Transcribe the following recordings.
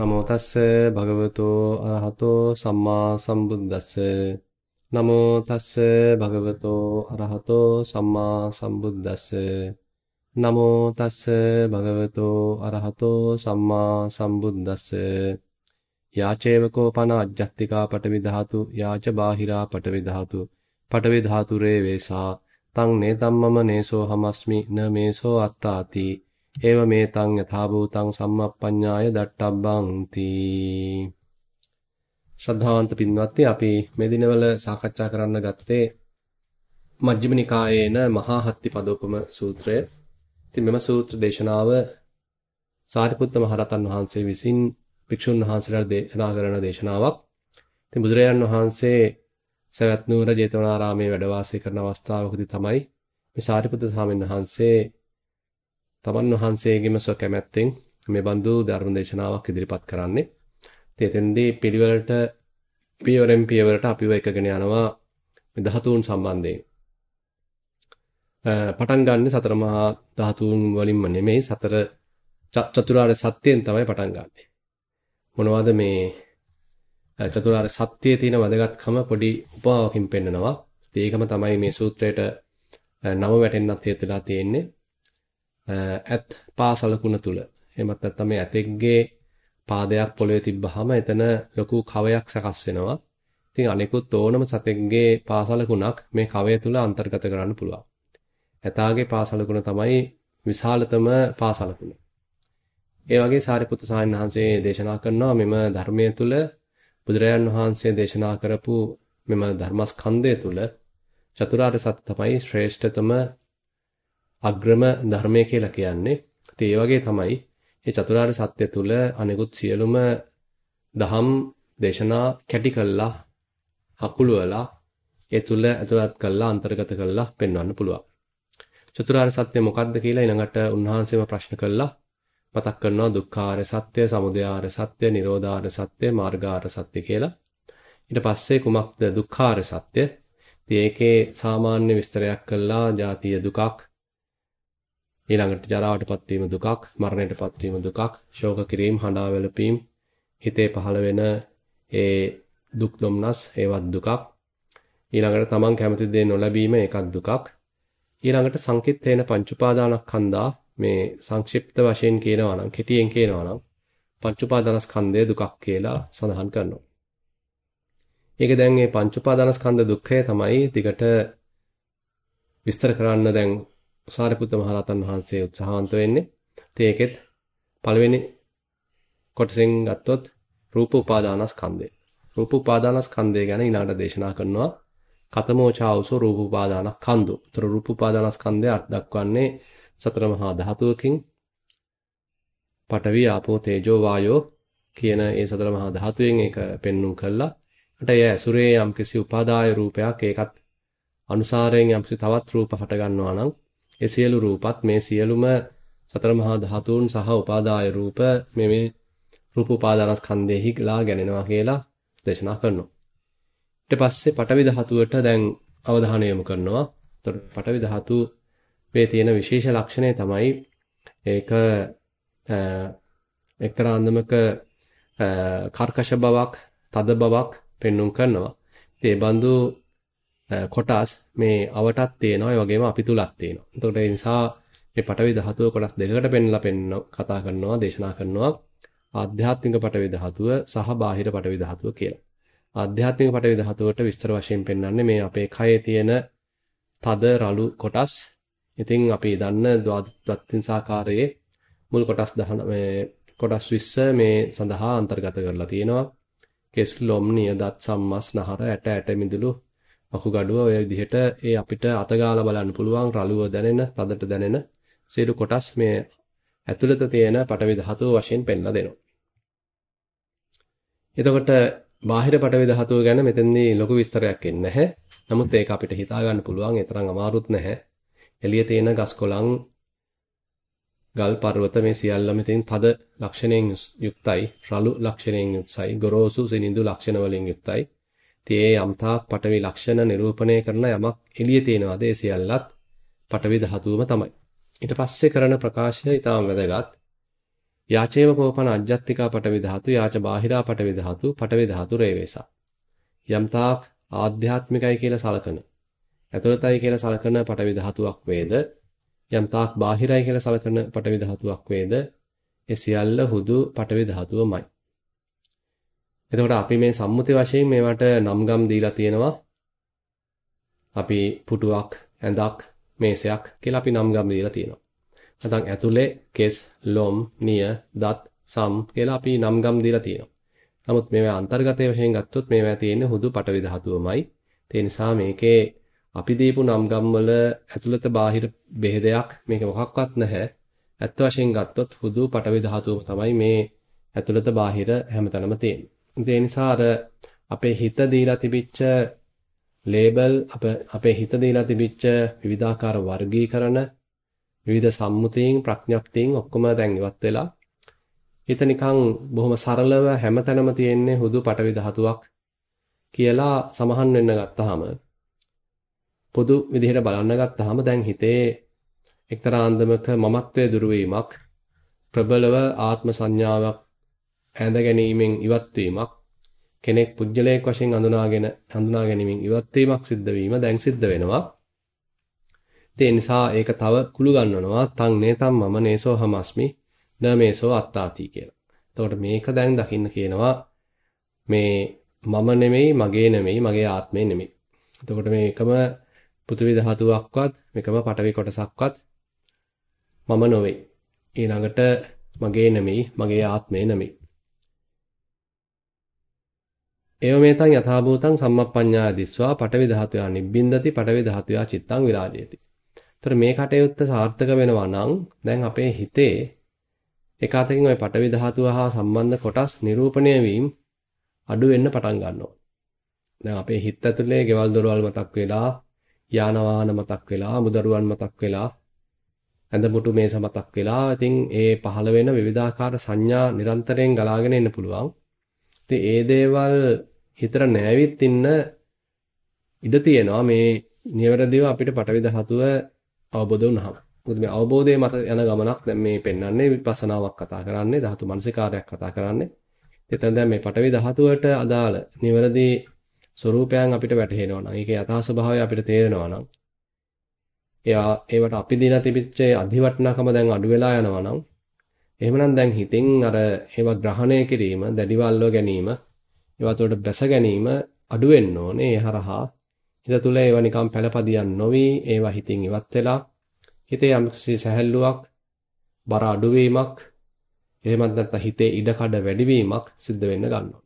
නමෝ තස්ස භගවතෝ අරහතෝ සම්මා සම්බුද්දස්ස. නමෝ තස්ස භගවතෝ අරහතෝ සම්මා සම්බුද්දස්ස. නමෝ තස්ස භගවතෝ අරහතෝ සම්මා සම්බුද්දස්ස. යාචේවකෝ පන අජ්ජත්තිකා පටවි ධාතු යාච බාහිරා පටවි ධාතු පටවි ධාතුරේ වේසා. තං නේතම්මම නේසෝ හමස්මි න මේසෝ අත්තාති. ඒව මේතං යථා භූතං සම්මප්පඤ්ඤාය දට්ඨබ්බං තී ශ්‍රද්ධාවන්ත පින්වත්නි අපි මේ දිනවල සාකච්ඡා කරන්න ගත්තේ මජ්ක්‍ධිම නිකායේන මහා හත්ති පදෝපම සූත්‍රය. ඉතින් මෙම සූත්‍ර දේශනාව සාරිපුත්ත මහරහතන් වහන්සේ විසින් භික්ෂුන් වහන්සේලාට දේශනා කරන දේශනාවක්. ඉතින් බුදුරජාන් වහන්සේ සවැත් නුවර ජේතවනාරාමයේ වැඩ වාසය කරන අවස්ථාවකදී තමයි මේ සාරිපුත්ත ස්වාමීන් වහන්සේ තමන් වහන්සේගෙම ස්වකැමැත්තෙන් මේ බඳු ධර්ම දේශනාවක් ඉදිරිපත් කරන්නේ. ඉතින් එතෙන්දී පිළිවෙලට පියවරෙන් පියවරට අපිව එකගෙන යනවා මේ ධාතුන් සම්බන්ධයෙන්. පටන් ගන්න සතර මහා ධාතුන් වලින්ම නෙමෙයි සතර චතුරාර්ය සත්‍යයෙන් තමයි පටන් ගන්නෙ. මොනවද මේ චතුරාර්ය සත්‍යයේ තියෙන වැදගත්කම පොඩි උපමාවකින් පෙන්නනවා. ඒකම තමයි මේ සූත්‍රයට නම වැටෙන්නත් හේතු වෙලා තියෙන්නේ. ඇත් පාසලකුණ තුල. එහෙමත් නැත්නම් මේ ඇතෙක්ගේ පාදයක් පොළවේ තිබ්බහම එතන ලොකු කවයක් සකස් වෙනවා. ඉතින් අනිකුත් ඕනම සතෙක්ගේ පාසලකුණක් මේ කවය තුල අන්තර්ගත කරන්න පුළුවන්. ඇතාගේ පාසලකුණ තමයි විශාලතම පාසලකුණ. ඒ වගේ සාරිපුත්තු සාහින් වහන්සේ දේශනා කරනවා මෙම ධර්මයේ තුල බුදුරජාන් වහන්සේ දේශනා කරපු මෙම ධර්මස්කන්ධය තුල චතුරාර්ය සත්‍ය තමයි ශ්‍රේෂ්ඨතම අග්‍රම ධර්මය කියලා කියන්නේ. ඉතින් ඒ වගේ තමයි මේ චතුරාර්ය සත්‍ය තුල අනිකුත් සියලුම දහම් දේශනා කැටි කළා හකුලවලා ඒ තුල ඇතුළත් කළා අන්තර්ගත කළා පෙන්වන්න පුළුවන්. චතුරාර්ය සත්‍ය මොකක්ද කියලා ඊළඟට උන්වහන්සේම ප්‍රශ්න කළා මතක් කරනවා දුක්ඛාර්ය සත්‍ය, සමුදයාර්ය සත්‍ය, නිරෝධාර්ය සත්‍ය, මාර්ගාර්ය සත්‍ය කියලා. ඊට පස්සේ කුමක්ද දුක්ඛාර්ය සත්‍ය? ඉතින් ඒකේ සාමාන්‍ය විස්තරයක් කළා ජාතිය දුකක්, ඊළඟට ජරාවටපත් වීම දුකක්, මරණයටපත් වීම දුකක්, ශෝක කිරීම, හඬා වැළපීම්, හිතේ පහළ වෙන ඒ දුක් දුම්නස් ඒවත් දුකක්. ඊළඟට තමන් කැමති දේ නොලැබීම ඒකත් දුකක්. ඊළඟට සංකිට්ඨේන පංච උපාදානස්කන්ධා මේ සංක්ෂිප්ත වශයෙන් කියනවා නම් කෙටියෙන් කියනවා නම් පංච උපාදානස්කන්ධය දුකක් කියලා සඳහන් කරනවා. ඒක දැන් මේ පංච උපාදානස්කන්ධ දුක්ඛය තමයි දිගට විස්තර කරන්න දැන් සාරිපුත්ත මහරහතන් වහන්සේ උත්සාහවන්ත වෙන්නේ. ඉතින් ඒකෙත් පළවෙනි කොටසෙන් ගත්තොත් රූප උපාදානස්කන්ධය. රූප උපාදානස්කන්ධය ගැන ඊළඟට දේශනා කරනවා. කතමෝචාවසෝ රූප උපාදානස්කන්ධෝ. උතර රූප උපාදානස්කන්ධය අර්ථ දක්වන්නේ සතර මහා ධාතුවකින් පඨවි ආපෝ තේජෝ වායෝ කියන ඒ සතර මහා ධාතුවෙන් ඒක පෙන්눔 කළා. ඊට ඒ ඇසුරේ යම්කිසි උපාදාය රූපයක් ඒකත් අනුසාරයෙන් යම්කිසි තවත් රූප හට ගන්නවා නම් ඒ සියලු රූපත් මේ සියලුම සතර මහා ධාතුන් සහ උපාදාය රූප මේ මේ රූප උපාදානස්කන්ධෙහි ලා ගැනෙනවා කියලා දේශනා කරනවා. ඊට පස්සේ පටවි ධාතුවට දැන් අවධානය යොමු කරනවා. එතකොට පටවි ධාතුවේ තියෙන විශේෂ ලක්ෂණය තමයි ඒක එක්තරා අන්දමක කර්කශ බවක්, තද බවක් පෙන්눔 කරනවා. ඒ බඳු කොටස් මේ අවටත් තියෙනවා ඒ වගේම අපි තුලත් තියෙනවා. එතකොට ඒ නිසා මේ පටවි ධාතුව කොටස් දෙකකට පෙන්ලා පෙන්න කතා කරනවා දේශනා කරනවා ආධ්‍යාත්මික පටවි ධාතුව සහ බාහිර පටවි ධාතුව කියලා. ආධ්‍යාත්මික පටවි ධාතුවට විස්තර වශයෙන් පෙන්වන්නේ මේ අපේ කයේ තියෙන තද රළු කොටස්. ඉතින් අපි දන්න ද්වාදත්තිංසාකාරයේ මුල් කොටස් දහන මේ කොටස් 20 මේ සඳහා අන්තර්ගත කරලා තියෙනවා. කෙස් ලොම් නියදත් සම්මස් නහර ඇට ඇට මිදුළු වකුගඩුව ඔය විදිහට ඒ අපිට අතගාලා බලන්න පුළුවන් රළුව දැනෙන, තදට දැනෙන සියලු කොටස් මේ ඇතුළත තියෙන පටවි ධාතුව වශයෙන් පෙන්ලා දෙනවා. එතකොට බාහිර පටවි ධාතුව ගැන මෙතෙන්දී ලොකු විස්තරයක් එන්නේ නැහැ. නමුත් ඒක අපිට හිතා ගන්න පුළුවන් ඒ තරම් අමාරුත් නැහැ. එළියේ තියෙන ගස් කොළන් ගල් පර්වත මේ සියල්ලම ඉතින් තද ලක්ෂණයෙන් යුක්තයි, රළු ලක්ෂණයෙන් යුක්තයි, ගොරෝසු සිනිඳු ලක්ෂණ වලින් යුක්තයි. ඉතින් ඒ යම්තාක් පටවි ලක්ෂණ නිරූපණය කරන යමක් එළියේ තියෙනවාද ඒ සියල්ලත් පටවි ධාතුවම තමයි. ඊට පස්සේ කරන ප්‍රකාශය ඊටම වැදගත්. යාචේව කෝපන අජ්ජත්තිකා පටවි ධාතු යාච බාහිරා පටවි ධාතු පටවි ධාතු රේවේසා යම්තාක් ආධ්‍යාත්මිකයි කියලා සලකන ඇතුළතයි කියලා සලකන පටවි ධාතුවක් වේද යම්තාක් බාහිරයි කියලා සලකන පටවි ධාතුවක් වේද ඒ සියල්ල හුදු පටවි ධාතුවමයි එතකොට අපි මේ සම්මුති වශයෙන් මේවට නම්ගම් දීලා තියෙනවා අපි පුටුවක් ඇඳක් මේසයක් කියලා අපි නම්ගම් දීලා තියෙනවා නැත්නම් ඇතුලේ කෙස්, ලොම්, නිය, දත්, සම් කියලා අපි නම්ගම් දීලා තියෙනවා. නමුත් මේවා අන්තර්ගතයේ වශයෙන් ගත්තොත් මේවා තියෙන්නේ හුදු පටවි ධාතුවමයි. ඒ නිසා මේකේ අපි දීපු නම්ගම් වල ඇතුළත බාහිර බෙහෙදයක් මේක මොකක්වත් නැහැ. ඇත්ත වශයෙන් ගත්තොත් හුදු පටවි ධාතුවම තමයි මේ ඇතුළත බාහිර හැමතැනම තියෙන්නේ. ඒ නිසා අර අපේ හිත දීලා තිබිච්ච ලේබල් අපේ හිත දීලා තිබිච්ච විවිධාකාර වර්ගීකරණ විවිධ සම්මුතීන් ප්‍රඥප්තියින් ඔක්කොම දැන් ඉවත් වෙලා හිත නිකන් බොහොම සරලව හැමතැනම තියෙන්නේ හුදු පටවි ධාතුවක් කියලා සමහන් වෙන්න ගත්තාම පොදු විදිහට බලන්න ගත්තාම දැන් හිතේ එක්තරා අන්දමක මමත්වයේ දුරු වීමක් ප්‍රබලව ආත්ම සංඥාවක් ඇඳ ගැනීමෙන් ඉවත් වීමක් කෙනෙක් පුජ්‍යලයක් වශයෙන් හඳුනාගෙන හඳුනා ගැනීමෙන් ඉවත් වීමක් සිද්ධ වීම දැන් සිද්ධ වෙනවා ඒ නිසා ඒක තව කුළු ගන්නනවා තං නේතම් මම නේසෝ හමස්මි න මේසෝ අත්තාති කියලා. එතකොට මේක දැන් දකින්න කියනවා මේ මම නෙමෙයි මගේ නෙමෙයි මගේ ආත්මේ නෙමෙයි. එතකොට මේකම පෘථිවි ධාතුවක්වත් මේකම පටවි කොටසක්වත් මම නොවේ. ඊළඟට මගේ නෙමෙයි මගේ ආත්මේ නෙමෙයි. ඒව මේතං යථාභූතං සම්මප්පඤ්ඤා දිස්වා පටවි ධාතුයා නිබ්බින්දති පටවි ධාතුයා චිත්තං විරාජයති. ඒතර මේ කටයුත්ත සාර්ථක වෙනවා නම් දැන් අපේ හිතේ එක අතකින් ওই පටවි ධාතුව හා සම්බන්ධ කොටස් නිරූපණය වීම අඩු වෙන්න පටන් ගන්නවා. දැන් අපේ හිත ඇතුලේ ගෙවල් දොරවල් මතක් වෙලා, යාන වාහන මතක් වෙලා, මුදරුවන් මතක් වෙලා, ඇඳමුටු මේස මතක් වෙලා, ඉතින් ඒ පහළ වෙන විවිධාකාර සංඥා නිරන්තරයෙන් ගලාගෙන එන්න පුළුවන්. ඉතින් ඒ දේවල් හිතට නැවිත් ඉන්න ඉඩ තියෙනවා මේ නිවැරදිව අපිට පටවි ධාතුව අවබෝධ වුණාම. මොකද මේ අවබෝධයේ මත යන ගමනක් දැන් මේ පෙන්වන්නේ විපස්සනාවක් කතා කරන්නේ ධාතු මනසිකාරයක් කතා කරන්නේ. එතන දැන් මේ පටවි ධාතුවට අදාළ නිවැරදි ස්වરૂපයන් අපිට වැටහෙනවා නම් ඒකේ යථා ස්වභාවය අපිට තේරෙනවා නම් එයා ඒවට අපි දීලා තිබිච්ච අධිවටනකම දැන් අඩු වෙලා යනවා නම් එහෙමනම් දැන් හිතින් අර ඒවා ග්‍රහණය කිරීම, දැඩිවල්ව ගැනීම, ඒවා උඩට බැස ගැනීම අඩු වෙන්න ඕනේ. ඒ හරහා හිත තුළ ඒවා නිකම් පළපදියම් නොවි ඒවා හිතින් ඉවත් වෙලා හිතේ යම්කිසි සැහැල්ලුවක් බර අඩුවීමක් එහෙමත් නැත්නම් හිතේ ඉඩකඩ වැඩිවීමක් සිද්ධ වෙන්න ගන්නවා.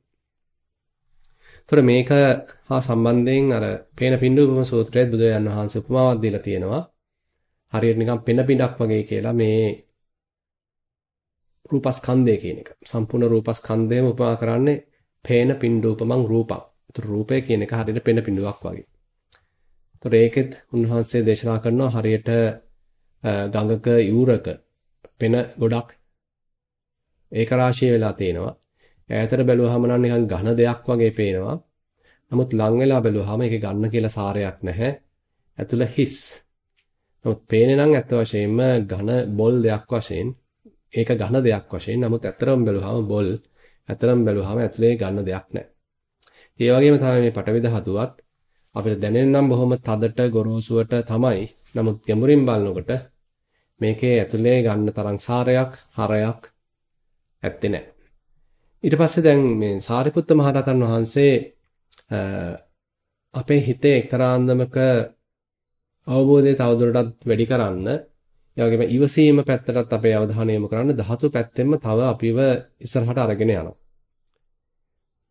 ඒතර මේක හා සම්බන්ධයෙන් අර පේන පින්ඩුපම සූත්‍රයේ බුදුරජාන් වහන්සේ උපමාවක් දීලා තියෙනවා. හරියට නිකන් පෙන පිටක් වගේ කියලා මේ රූපස්කන්ධය කියන එක. සම්පූර්ණ රූපස්කන්ධයම උපමා කරන්නේ පේන පින්ඩූපමං රූපං. ඒතර රූපය කියන එක හරියට පෙන පින්ඩුවක් වගේ. ඒතර ඒකෙත් උන්වහන්සේ දේශනා කරනවා හරියට ගඟක යූරක පෙන ගොඩක් ඒක රාශිය වෙලා තේනවා. ඈතට බැලුවාම නම් නිකන් ඝන දෙයක් වගේ පේනවා. නමුත් ලං වෙලා බැලුවාම ඒකේ ගන්න කියලා සාරයක් නැහැ. ඇතුළ හිස්. නමුත් පේන්නේ නම් ඇත්ත වශයෙන්ම ඝන බොල් දෙයක් වශයෙන් ඒක ඝන දෙයක් වශයෙන්. නමුත් ඇත්තරම බැලුවාම බොල් ඇත්තරම බැලුවාම ඇතුලේ ගන්න දෙයක් නැහැ. ඒ වගේම තමයි මේ පටවි ධාතුවත් අපිට දැනෙන්නම් බොහොම තදට ගොරෝසුවට තමයි. නමුත් ගැඹුරින් බලනකොට මේකේ ඇතුලේ ගන්න තරම් සාරයක්, හරයක් ඇත්තේ නැහැ. ඊට පස්සේ දැන් මේ සාරිපුත්ත මහරහතන් වහන්සේ අපේ හිතේ එක්තරාන්දමක අවබෝධය තවදුරටත් වැඩි කරන්න, ඒ වගේම ඉවසීම පැත්තටත් අපේ අවධානය යොමු කරන්න ධාතු පැත්තෙන්ම තව අපිව ඉස්සරහට අරගෙන යනවා.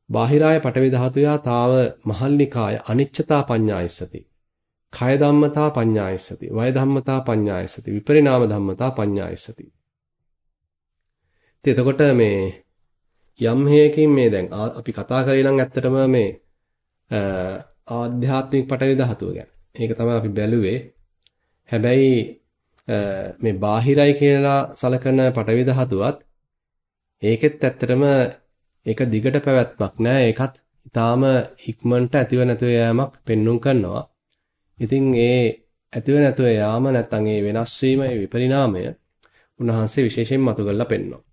බාහිරාය පටවි ධාතුයා තාව මහල්නිකාය අනිච්චතා පඤ්ඤායසති. කය ධම්මතා පඤ්ඤායසති. වය ධම්මතා පඤ්ඤායසති. විපරිණාම ධම්මතා පඤ්ඤායසති. ඉතින් එතකොට මේ යම් හේයකින් මේ දැන් අපි කතා කරේ නම් ඇත්තටම මේ ආධ්‍යාත්මික පටවි ධාතුව ගැන. ඒක තමයි අපි බැලුවේ. හැබැයි මේ බාහිරයි කියලා සලකන පටවි ධාතුවත් ඒකෙත් ඇත්තටම ඒක දිගට පැවැත්මක් නෑ. ඒකත් ඊටාම ඉක්මනට ඇතිව නැතිව යෑමක් පෙන්눔 කරනවා. ඉතින් ඒ ඇතිව නැතිව යාම නැත්නම් ඒ වෙනස් වීම, ඒ විපරිණාමය උන්වහන්සේ විශේෂයෙන් මතු කරලා පෙන්වනවා.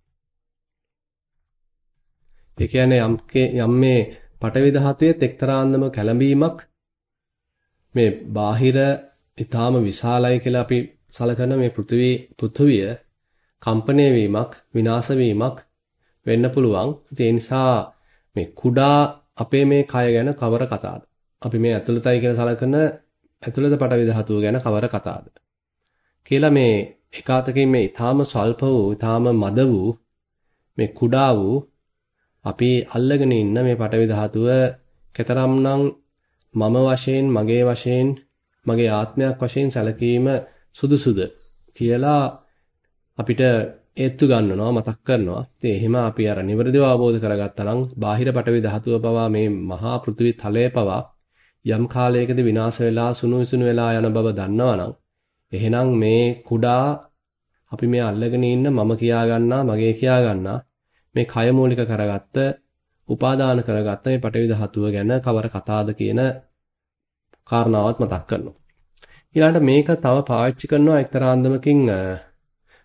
ඒ කියන්නේ යම් යම් මේ පටවි ධාතුවේ එක්තරා අන්දම කැළඹීමක් මේ බාහිර ඊටාම විශාලයි කියලා අපි සලකන මේ පෘථිවි පෘථුවිය කම්පණය වීමක් විනාශ වීමක් වෙන්න පුළුවන්. ඒ නිසා මේ කුඩා අපේ මේ කය ගැන කවර කතාවද? අපි මේ ඇතුළතයි කියලා සලකන ඇතුළත පටවි ධාතුව ගැන කවර කතාවද? කියලා මේ එකාතකින් මේ ඊටාම ස්වල්ප වූ ඊටාම මද වූ මේ කුඩා වූ අපි අල්ලගෙන ඉන්න මේ පටවි ධාතුව කතරම්නම් මම වශයෙන් මගේ වශයෙන් මගේ ආත්මයක් වශයෙන් සැලකීම සුදුසුද කියලා අපිට ඒත්තු ගන්නනවා මතක් කරනවා. ඉතින් එහෙම අපි අර නිවැරදිව අවබෝධ කරගත්තා නම් බාහිර පටවි ධාතුව පවා මේ මහා පෘථිවි තලය පවා යම් කාලයකදී විනාශ වෙලා සුණු විසුණු වෙලා යන බව දන්නවනම් එහෙනම් මේ කුඩා අපි මේ අල්ලගෙන ඉන්න මම කියා ගන්නා මගේ කියා ගන්නා මේ කය මූලික කරගත්ත උපාදාන කරගත්ත මේ පටවි ධාතුව ගැන කවර කතාවද කියන කාරණාවත් මතක් කරනවා. ඊළඟට මේක තව පාවිච්චි කරනවා එක්තරා අන්දමකින්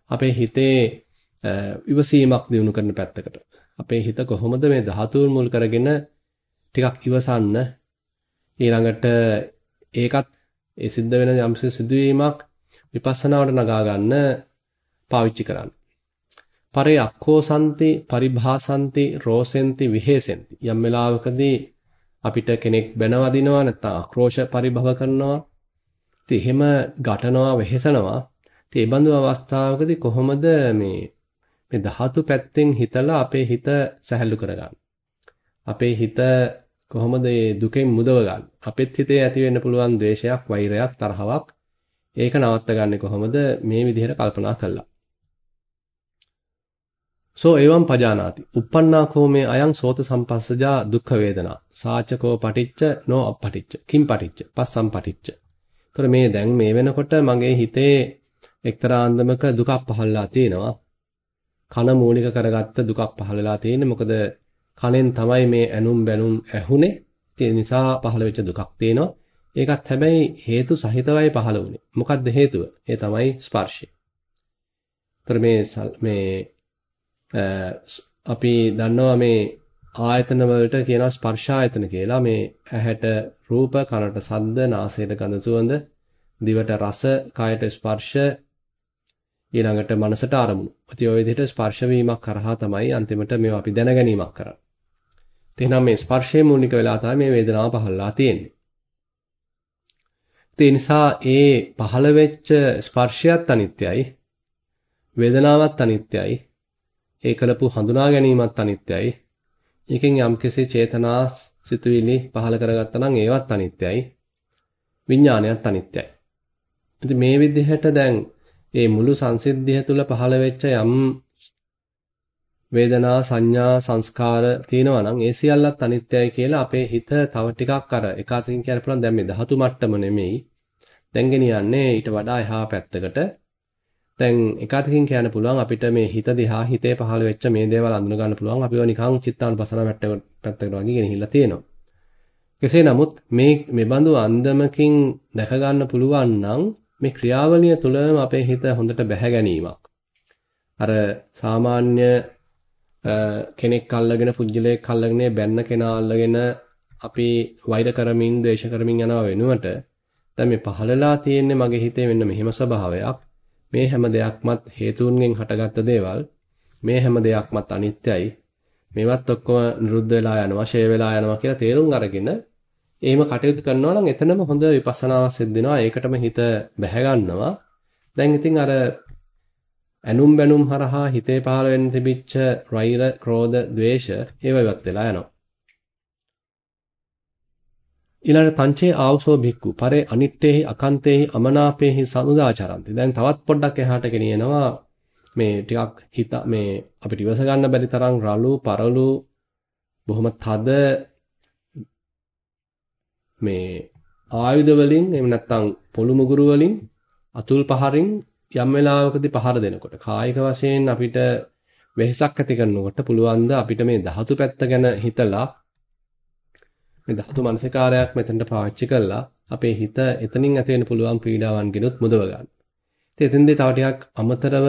අපේ හිතේ ඉවසීමක් දිනු කරන පැත්තකට. අපේ හිත කොහොමද මේ ධාතුන් මුල් කරගෙන ටිකක් ඉවසන්න ඊළඟට ඒකත් ඒ සිද්ධ වෙන යම්සි සිදුවීමක් විපස්සනාවට නගා ගන්න පාවිච්චි කරන්න. පරේ අක්ඛෝසන්ති පරිභාසන්ති රෝසෙන්ති විහෙසෙන්ති යම් වෙලාවකදී අපිට කෙනෙක් බැනවදිනවා නැත්නම් ආක්‍රෝෂ පරිභව කරනවා ඉතින් එහෙම ඝටනවා වෙහෙසනවා ඉතින් ඒ බඳු අවස්ථාවකදී කොහොමද මේ මේ ධාතු පැත්තෙන් හිතලා අපේ හිත සැහැල්ලු කරගන්න අපේ හිත කොහොමද මේ දුකෙන් මුදව ගන්න අපෙත් හිතේ ඇති වෙන්න පුළුවන් ද්වේෂයක් වෛරයක් තරහවක් ඒක නවත්ත ගන්න කොහොමද මේ විදිහට කල්පනා කළා සෝ එවම් පජානාති. uppannāko මේ අයං සෝත සම්පස්සජා දුක්ඛ වේදනා. සාචකෝ පටිච්ච නෝ අපටිච්ච. කිම් පටිච්ච. පස්සම් පටිච්ච. ඒතර මේ දැන් මේ වෙනකොට මගේ හිතේ එක්තරා අන්දමක දුකක් පහළලා තියෙනවා. කන මූලික කරගත්ත දුකක් පහළලා තියෙන්නේ. මොකද කනෙන් තමයි මේ ඇනුම් බැනුම් ඇහුනේ. ඒ නිසා පහළ වෙච්ච දුකක් තියෙනවා. ඒකත් හැබැයි හේතු සහිතවයි පහළ වුනේ. මොකක්ද හේතුව? ඒ තමයි ස්පර්ශය. ඒතර මේ මේ අපි දන්නවා මේ ආයතන වලට කියනවා ස්පර්ශායතන කියලා මේ ඇහැට රූප කනට ශබ්ද නාසයට ගඳ සුවඳ දිවට රස කයට ස්පර්ශ ඊළඟට මනසට අරමුණු. ඉතින් ওই විදිහට ස්පර්ශ වීමක් කරහා තමයි අන්තිමට මේවා අපි දැන ගැනීමක් කරන්නේ. එහෙනම් මේ ස්පර්ශයේ මූලික වෙලා තමයි මේ වේදනාව පහළලා තියෙන්නේ. ඒ නිසා ඒ පහළ වෙච්ච ස්පර්ශයත් අනිත්‍යයි වේදනාවත් අනිත්‍යයි ඒ කලපු හඳුනා ගැනීමත් අනිත්‍යයි. ඒකෙන් යම්කිසි චේතනා සිතුවිලි පහල කරගත්තා නම් ඒවත් අනිත්‍යයි. විඥානයත් අනිත්‍යයි. ඉතින් මේ විදිහට දැන් මේ මුළු සංසිද්ධිය තුළ පහළ වෙච්ච යම් වේදනා සංඥා සංස්කාර තියෙනවා නම් ඒ සියල්ලත් අනිත්‍යයි කියලා අපේ හිත තව ටිකක් අර එක අතකින් කියන්න පුළුවන් දැන් මේ ධාතු මට්ටම නෙමෙයි දැන් ගෙනියන්නේ ඊට වඩා එහා පැත්තකට දැන් එකwidehatකින් කියන්න පුළුවන් අපිට මේ හිත දිහා හිතේ පහළ වෙච්ච මේ දේවල් අඳුන ගන්න පුළුවන් අපිව නිකන් චිත්තානුපසන පැත්තකට වගේ ගෙනහිල්ලා තියෙනවා. කෙසේ නමුත් මේ මෙබඳු අන්දමකින් දැක ගන්න පුළුවන් නම් මේ ක්‍රියාවලිය තුළම අපේ හිත හොඳට බැහැ ගැනීමක්. අර සාමාන්‍ය කෙනෙක් අල්ලගෙන පුජ්‍යලයක් අල්ලගෙන බැන්න කෙනා අල්ලගෙන අපි වෛර කරමින් ද්වේෂ කරමින් යනවා වෙනුවට දැන් මේ පහළලා තියෙන්නේ මගේ හිතේ මෙන්න මෙහෙම ස්වභාවයක් මේ හැම දෙයක්මත් හේතුන්ගෙන් හටගත්ත දේවල්. මේ හැම දෙයක්මත් අනිත්‍යයි. මේවත් ඔක්කොම නිරුද්ධ වෙලා යනවා, ෂේ වෙලා යනවා කියලා තේරුම් අරගෙන එහෙම කටයුතු කරනවා නම් එතනම හොඳ විපස්සනාවක් සිද්ධ වෙනවා. ඒකටම හිත බැහැ ගන්නවා. දැන් ඉතින් අර ඇනුම් බැනුම් හරහා හිතේ පහළ වෙන්න තිබිච්ච රෛර, ක්‍රෝධ, ద్వේෂ ඒව ඉවත් වෙලා යනවා. ඊළඟ තංචේ ආවසෝ භික්ඛු පරේ අනිත්තේහි අකන්තේහි අමනාපේහි සමුදාචරಂತಿ. දැන් තවත් පොඩ්ඩක් එහාට ගෙනියනවා මේ ටිකක් හිත මේ අපිට ඉවස ගන්න බැරි තරම් රළු පරළු බොහොම තද මේ ආයුධ වලින් එහෙම නැත්නම් පොළු මුගුරු වලින් අතුල් පහරින් යම් වෙලාවකදී පහර දෙනකොට කායික වශයෙන් අපිට වෙහසක් ඇති කරනකොට පුළුවන් ද අපිට මේ ධාතු පැත්ත ගැන හිතලා මේ ධාතු මනසිකාරයක් මෙතනට පාවිච්චි කළා අපේ හිත එතනින් ඇති වෙන්න පුළුවන් පීඩාවන්ගෙනුත් මුදව ගන්න. ඉතින් එතෙන්දී තව ටිකක් අමතරව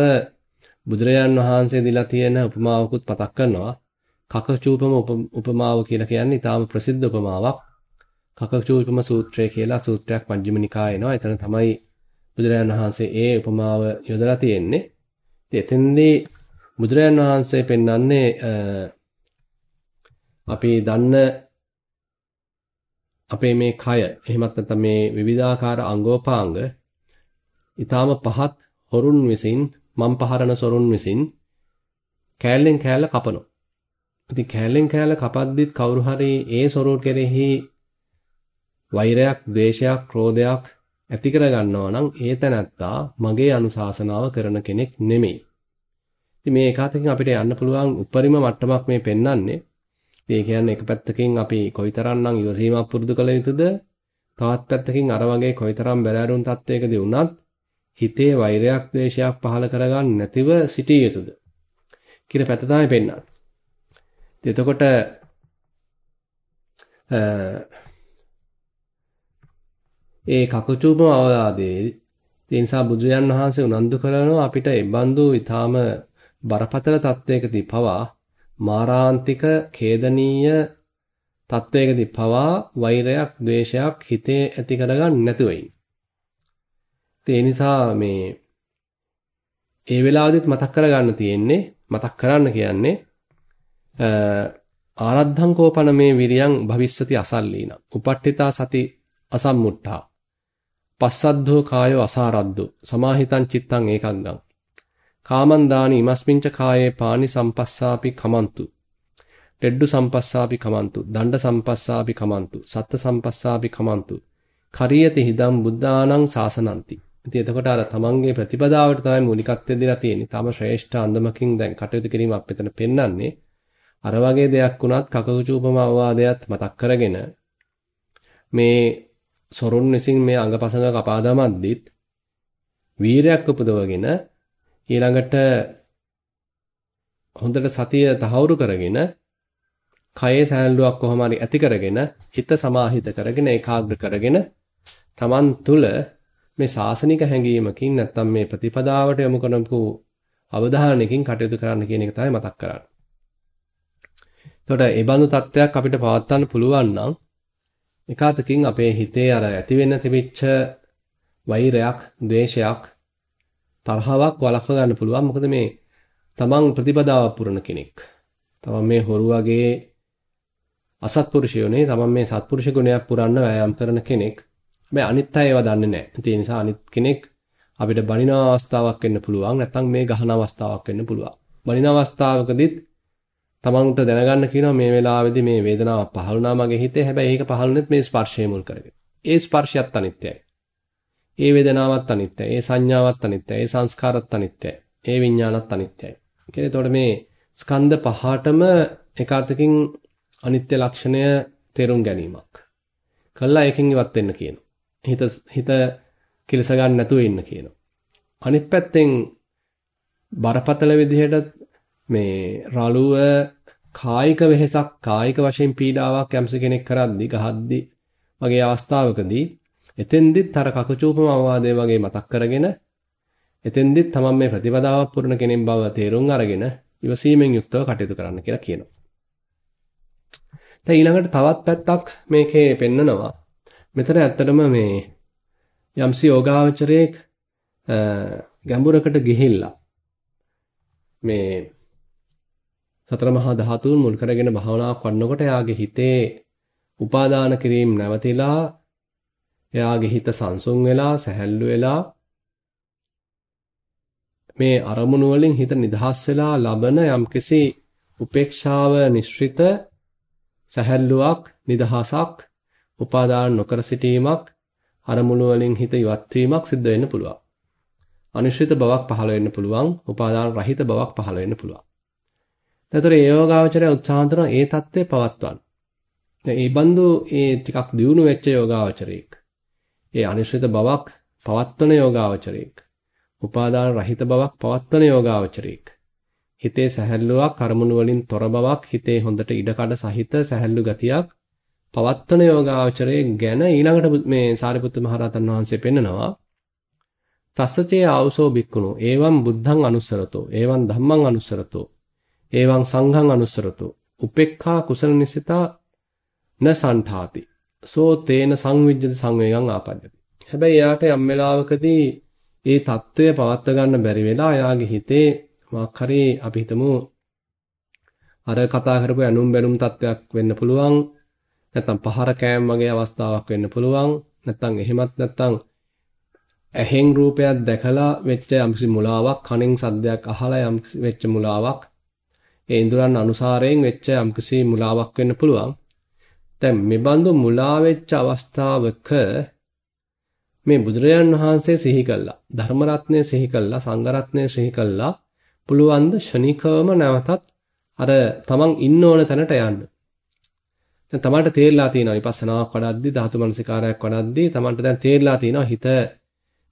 බුදුරජාන් වහන්සේ දීලා තියෙන උපමාවකුත් මතක් කරනවා. කකචූපම උපමාව කියලා කියන්නේ ඊටාම ප්‍රසිද්ධ උපමාවක්. කකචූපම සූත්‍රය කියලා සූත්‍රයක් මජ්ක්‍ධිම නිකායේ එනවා. එතන තමයි බුදුරජාණන් වහන්සේ ඒ උපමාව යොදලා තියෙන්නේ. ඉතින් එතෙන්දී බුදුරජාණන් වහන්සේ පෙන්වන්නේ අපි දන්න අපේ මේ කය එහෙමත් නැත්නම් මේ විවිධාකාර අංගෝපාංග ඊටාම පහත් හොරුන් විසින් මම් පහරන සොරුන් විසින් කෑල්ලෙන් කෑල්ල කපනවා. ඉතින් කෑල්ලෙන් කෑල්ල කපද්දිත් කවුරු හරි ඒ සොරුන් කෙරෙහි වෛරයක්, ද්වේෂයක්, ක්‍රෝධයක් ඇති කර ගන්නවා නම් ඒ තැනැත්තා මගේ අනුශාසනාව කරන කෙනෙක් නෙමෙයි. ඉතින් මේ එකතකින් අපිට යන්න පුළුවන් උපරිම මට්ටමක් මේ පෙන්වන්නේ. ඉතින් ඒ කියන්නේ එක පැත්තකින් අපි කොයිතරම්නම් ඉවසීමක් පුරුදු කළ යුතුද? තවත් පැත්තකින් අර වගේ කොයිතරම් බැලෑරුම් තත්වයකදී වුණත් හිතේ වෛරයක්, ද්වේෂයක් පහළ කරගන්න නැතිව සිටිය යුතුද? කියන පැත්ත තමයි පෙන්වන්නේ. එතකොට ඒ කකචූපම අවවාදයේ ඒ නිසා බුදුරජාන් වහන්සේ උනන්දු කරනවා අපිට ඒ බඳු ඊටාම බරපතල තත්වයකදී පවා මාරාන්තික ඛේදනීය තත්වයකදී පවා වෛරයක් ද්වේෂයක් හිතේ ඇති කරගන්න නැතුව ඒ නිසා මේ ඒ වෙලාවෙදිත් මතක් කරගන්න තියෙන්නේ මතක් කරන්න කියන්නේ ආරද්ධං කෝපන මේ විරියං භවිස්සති අසල්ලීන. උපට්ඨිතා සති අසම්මුට්ඨා. පස්සද්ධෝ කායෝ අසාරද්දෝ. සමාහිතං චිත්තං ඒකග්ගං. කාමං දානි ඉමස්මින්ච කායේ පානි සම්පස්සාපි කමන්තු. ටෙඩ්ඩු සම්පස්සාපි කමන්තු. දණ්ඩ සම්පස්සාපි කමන්තු. සත්ත සම්පස්සාපි කමන්තු. කරියති හිදම් බුද්ධානං සාසනಂತಿ. ඉතින් එතකොට අර තමන්ගේ ප්‍රතිපදාවට තමයි මූලිකත්වය දීලා තියෙන්නේ. තම ශ්‍රේෂ්ඨ අන්දමකින් දැන් කටයුතු කිරීම අපිට පෙන්වන්නේ. අර වගේ දෙයක් වුණත් කකචූපම අවවාදයක් මතක් කරගෙන මේ සොරුන් විසින් මේ අංගපසංග කපා දමද්දිත් වීරයක් උපදවගෙන ඊළඟට හොඳට සතිය තහවුරු කරගෙන කයේ සෑහලුවක් කොහොම හරි ඇති කරගෙන හිත සමාහිත කරගෙන ඒකාග්‍ර කරගෙන Taman තුල මේ සාසනික හැඟීමකින් නැත්තම් මේ ප්‍රතිපදාවට යොමු කරනකු අවධානයකින් කටයුතු කරන්න කියන එක තමයි මතක් කරන්නේ. එතකොට ඒ බඳු තත්ත්වයක් අපිට පවත්වන්න පුළුවන් නම් එකාතකින් අපේ හිතේ අර ඇති වෙන්න තිබිච්ච වෛරයක්, ද්වේෂයක්, තරහාවක් වළක්ව ගන්න පුළුවන්. මොකද මේ තමන් ප්‍රතිපදාව පුරන කෙනෙක්. තමන් මේ හොරු වගේ අසත්පුරුෂයෝනේ තමන් මේ සත්පුරුෂ ගුණයක් පුරන්න වෑයම් කරන කෙනෙක්. හැබැයි අනිත් අය ඒවා දන්නේ නැහැ. ඒ නිසා අනිත් කෙනෙක් අපිට බනින අවස්ථාවක් වෙන්න පුළුවන්. නැත්නම් මේ ගහන අවස්ථාවක් වෙන්න පුළුවන්. බනින අවස්ථාවකදීත් තමන්ට දැනගන්න කියනවා මේ වෙලාවේදී මේ වේදනාවක් පහළුණා මගේ හිතේ. හැබැයි ඒක පහළුනෙත් මේ ස්පර්ශය මුල් කරගෙන. ඒ ස්පර්ශයත් අනිත්‍යයි. ඒ වේදනාවත් අනිත්‍යයි. ඒ සංඥාවත් අනිත්‍යයි. ඒ සංස්කාරත් අනිත්‍යයි. ඒ විඥානත් අනිත්‍යයි. කියන්නේ එතකොට මේ ස්කන්ධ පහටම එකාතකින් අනිත්‍ය ලක්ෂණය තේරුම් ගැනීමක්. කළා එකකින් ඉවත් වෙන්න කියනවා. හිත හිත කිලස ගන්න නැතුව ඉන්න කියනවා. අනිත් පැත්තෙන් බරපතල විදිහට මේ රළුව කායික වෙහෙසක් කායික වශයෙන් පීඩාවක් යම්ස කෙනෙක් කරද්දි ගහද්දි වගේ අවස්ථාවකදී එතෙන්දිත් අර කකචූපම අවවාදය වගේ මතක් කරගෙන එතෙන්දිත් තමන් මේ ප්‍රතිපදාවක් පුරන කෙනෙක් බව තේරුම් අරගෙන ඉවසීමෙන් යුක්තව කටයුතු කරන්න කියලා කියනවා. දැන් ඊළඟට තවත් පැත්තක් මේකේ පෙන්නනවා. මෙතන ඇත්තටම මේ යම්සි යෝගාවචරයේ ගැඹුරකට ගිහිල්ලා මේ සතර මහා ධාතුන් මුල් කරගෙන භාවනාවක් වඩනකොට එයාගේ හිතේ උපාදාන කිරීම නැවතිලා එයාගේ හිත සංසුන් වෙලා සැහැල්ලු වෙලා මේ අරමුණු වලින් හිත නිදහස් වෙලා ලබන යම්කිසි උපේක්ෂාව නිශ්චිත සැහැල්ලුවක් නිදහසක් උපාදාන නොකර සිටීමක් අරමුණු වලින් හිත ඉවත් වීමක් සිද්ධ වෙන්න පුළුවන්. අනිශ්චිත බවක් පහළ වෙන්න පුළුවන්. උපාදාන රහිත බවක් පහළ වෙන්න පුළුවන්. එතකොට ඒ යෝගාවචරය උත්සාහ කරන ඒ தත්ත්වය පවත්වන්න. දැන් මේ බඳු ඒ ටිකක් දියුණු වෙච්ච යෝගාවචරයෙක්. ඒ අනිශ්චිත බවක් පවත්වන යෝගාවචරයෙක්. උපාදාන රහිත බවක් පවත්වන යෝගාවචරයෙක්. හිතේ සැහැල්ලුවක් අරමුණු වලින් තොර බවක් හිතේ හොඳට ඉඩකඩ සහිත සැහැල්ලු ගතියක් පවත්වන යෝගාචරයේ ගැන ඊළඟට මේ සාරිපුත්ත මහරහතන් වහන්සේ පෙන්නනවා තස්සචේ ආවසෝ බික්කුණෝ ඒවම් බුද්ධං අනුස්සරතෝ ඒවම් ධම්මං අනුස්සරතෝ ඒවම් සංඝං අනුස්සරතෝ උපේක්ඛා කුසල නිසිතා න සන්ඨාති. සෝ තේන සංවිජ්ජති සංවේගං ආපජ්ජති. හැබැයි එයාට යම් වෙලාවකදී ඒ తত্ত্বය පවත්ව ගන්න බැරි වෙලා එයාගේ හිතේ මොකක් හරි අපි හිතමු අර කතා කරපු ඇනුම් බැනුම් තත්වයක් වෙන්න පුළුවන් නැත්නම් පහර කෑම් වගේ අවස්ථාවක් වෙන්න පුළුවන් නැත්නම් එහෙමත් නැත්නම් ඇහෙන් රූපයක් දැකලා වෙච්ච යම්කිසි මුලාවක් කනෙන් සද්දයක් අහලා යම් වෙච්ච මුලාවක් ඒ ඉඳුරන් අනුසාරයෙන් වෙච්ච යම්කිසි මුලාවක් වෙන්න පුළුවන් දැන් මෙබඳු මුලා වෙච්ච අවස්ථාවක මේ බුදුරජාන් වහන්සේ සිහි කළා ධර්ම රත්නය සිහි කළා සංඝ රත්නය සිහි කළා පුළුවන් ද ෂණිකවම නැවතත් අර තමන් ඉන්න ඕන තැනට යන්න. දැන් තමන්ට තේරලා තියෙනවා විපස්සනාවක් වඩද්දී ධාතු මනසිකාරයක් වඩද්දී තමන්ට දැන් තේරලා තියෙනවා හිත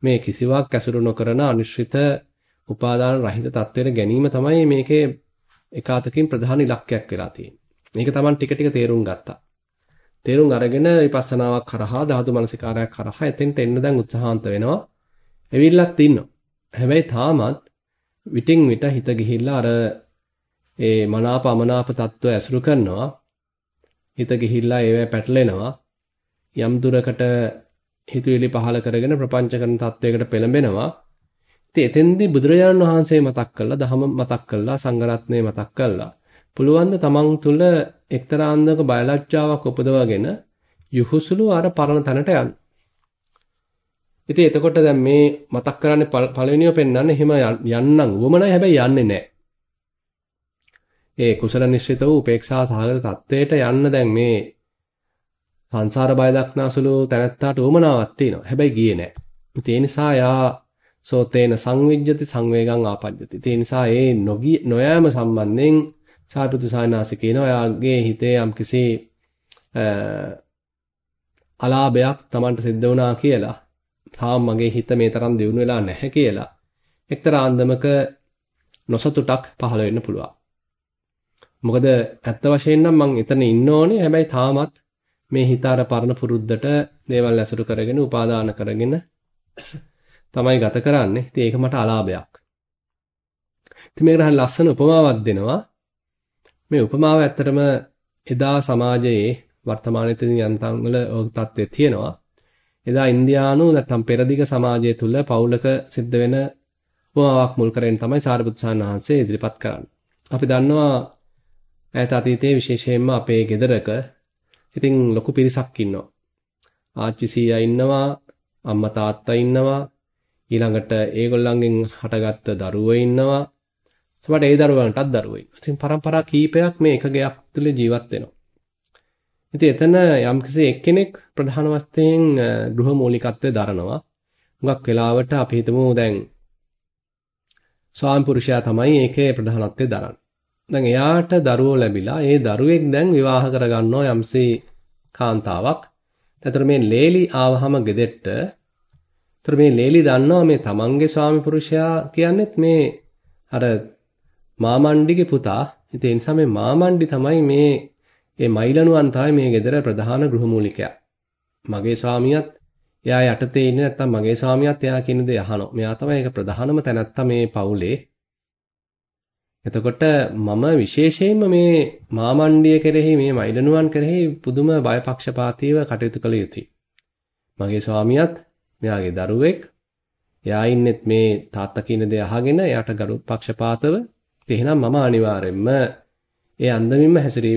මේ කිසිවක් ඇසුරු නොකරන අනිශ්චිත උපාදාන රහිත තත්වයට ගැනීම තමයි මේකේ එකාතකින් ප්‍රධාන ඉලක්කයක් වෙලා තියෙන්නේ. මේක තමන් ටික ටික තේරුම් ගත්තා. තේරුම් අරගෙන විපස්සනාවක් කරහා ධාතු මනසිකාරයක් කරහා එතෙන්ට එන්න දැන් උත්සාහන්ත වෙනවා. එවිල්ලක් තියෙනවා. හැබැයි තාමත් විටින් විට හිත ගිහිල්ලා අර ඒ මනාප අමනාප තත්ත්වය ඇසුරු කරනවා. හිත ගිහිල්ලා ඒවැ පැටලෙනවා. යම් දුරකට හිතුවිලි පහල කරගෙන ප්‍රපංච කරන තත්වයකට පෙළඹෙනවා. ඉතින් එතෙන්දී බුදුරජාණන් වහන්සේ මතක් කළා, ධහම මතක් කළා, සංඝරත්නය මතක් කළා. පුළුවන් ද තමන් තුළ එක්තරා අන්දක බයලජ්ජාවක් උපදවගෙන යහුසුළු අර පරණ තැනට යන්න. ඉතින් එතකොට දැන් මේ මතක් කරන්නේ පළවෙනිව පෙන්වන්නේ එහෙම යන්නම් වමනයි හැබැයි යන්නේ නැහැ. ඒ කුසල නිශ්චිත වූ උපේක්ෂා සහගත තත්වයට යන්න දැන් මේ සංසාර බය දක්නාසුළු තැනැත්තාට උවමනාවක් තියෙනවා. හැබැයි ගියේ නැහැ. ඒ නිසා යා සෝතේන සංවිජ්ජති සංවේගං ආපජ්ජති. ඒ නිසා ඒ නොගිය නොයෑම සම්බන්ධයෙන් සාරිපුත්තු සායනාසි කියනවා යාගේ හිතේ යම්කිසි අලාභයක් Tamanට සිද්ධ වුණා කියලා. තාම මගේ හිත මේ තරම් දියුණු වෙලා නැහැ කියලා. එක්තරා අන්දමක නොසතුටක් පහළ වෙන්න පුළුවන්. මොකද ඇත්ත වශයෙන්ම මම එතන ඉන්න ඕනේ. හැබැයි තාමත් මේ හිත අර පරණ පුරුද්දට දේවල් ඇසුරු කරගෙන උපාදාන කරගෙන තමයි ගත කරන්නේ. ඉතින් ඒක මට අලාභයක්. ඉතින් මේකට හරිය ලස්සන උපමාවක් දෙනවා. මේ උපමාව ඇත්තටම එදා සමාජයේ වර්තමානයේ තියෙන යන්තම් වල ඔය තත්ත්වය තියෙනවා. එදා ඉන්දියානු නැත්නම් පෙරදිග සමාජය තුල පෞලක සිද්ධ වෙන උපමාවක් මුල් කරගෙන තමයි සාරිපුත් සාන්වහන්සේ ඉදිරිපත් කරන්නේ. අපි දන්නවා ඈත අතීතයේ විශේෂයෙන්ම අපේ ගෙදරක ඉතින් ලොකු පිරිසක් ඉන්නවා. ආච්චි සීයා ඉන්නවා, අම්මා තාත්තා ඉන්නවා, ඊළඟට ඒගොල්ලන්ගෙන් හටගත්ත දරුවෝ ඉන්නවා. සමහරට ඒ දරුවන්ටත් දරුවෝ ඉන්නවා. ඉතින් පරම්පරා කීපයක් මේ එක ගෙයක් තුල ජීවත් වෙනවා. ඉතින් එතන යම්කිසි එක්කෙනෙක් ප්‍රධාන වශයෙන් ගෘහ මූලිකත්වයේ දරනවා. හුඟක් වෙලාවට අපි හිතමු දැන් ස්වාමි පුරුෂයා තමයි ඒකේ ප්‍රධානත්වයේ දරන්නේ. දැන් එයාට දරුවෝ ලැබිලා ඒ දරුවෙක් දැන් විවාහ කරගන්නවා යම්සේ කාන්තාවක්. එතකොට මේ ලේලි ආවහම ගෙදෙට්ට එතකොට මේ ලේලි දන්නවා මේ තමන්ගේ ස්වාමි පුරුෂයා කියන්නේත් මේ අර මාමණ්ඩිගේ පුතා. ඉතින් ඒ නිසා මේ මාමණ්ඩි තමයි මේ ඒ මයිලනුවන් තමයි මේ ගෙදර ප්‍රධාන ගෘහමූලිකයා. මගේ ස්වාමියාත් එයා යටතේ ඉන්නේ නැත්තම් මගේ ස්වාමියාත් එයා කියන දේ අහනවා. මෙයා තමයි ඒක ප්‍රධානම තැනත්තා මේ පවුලේ. එතකොට මම විශේෂයෙන්ම මේ මාමණ්ඩිය කෙරෙහි මේ මයිලනුවන් කෙරෙහි පුදුම බයපක්ෂපාතීව කටයුතු කළ යුතුයි. මගේ ස්වාමියාත් මෙයාගේ දරුවෙක් එයා ඉන්නෙත් මේ තාත්තා කියන දේ අහගෙන එයාට ගරු පක්ෂපාතව එහෙනම් මම අනිවාර්යෙන්ම ඒ අන්දමින්ම හැසිරිය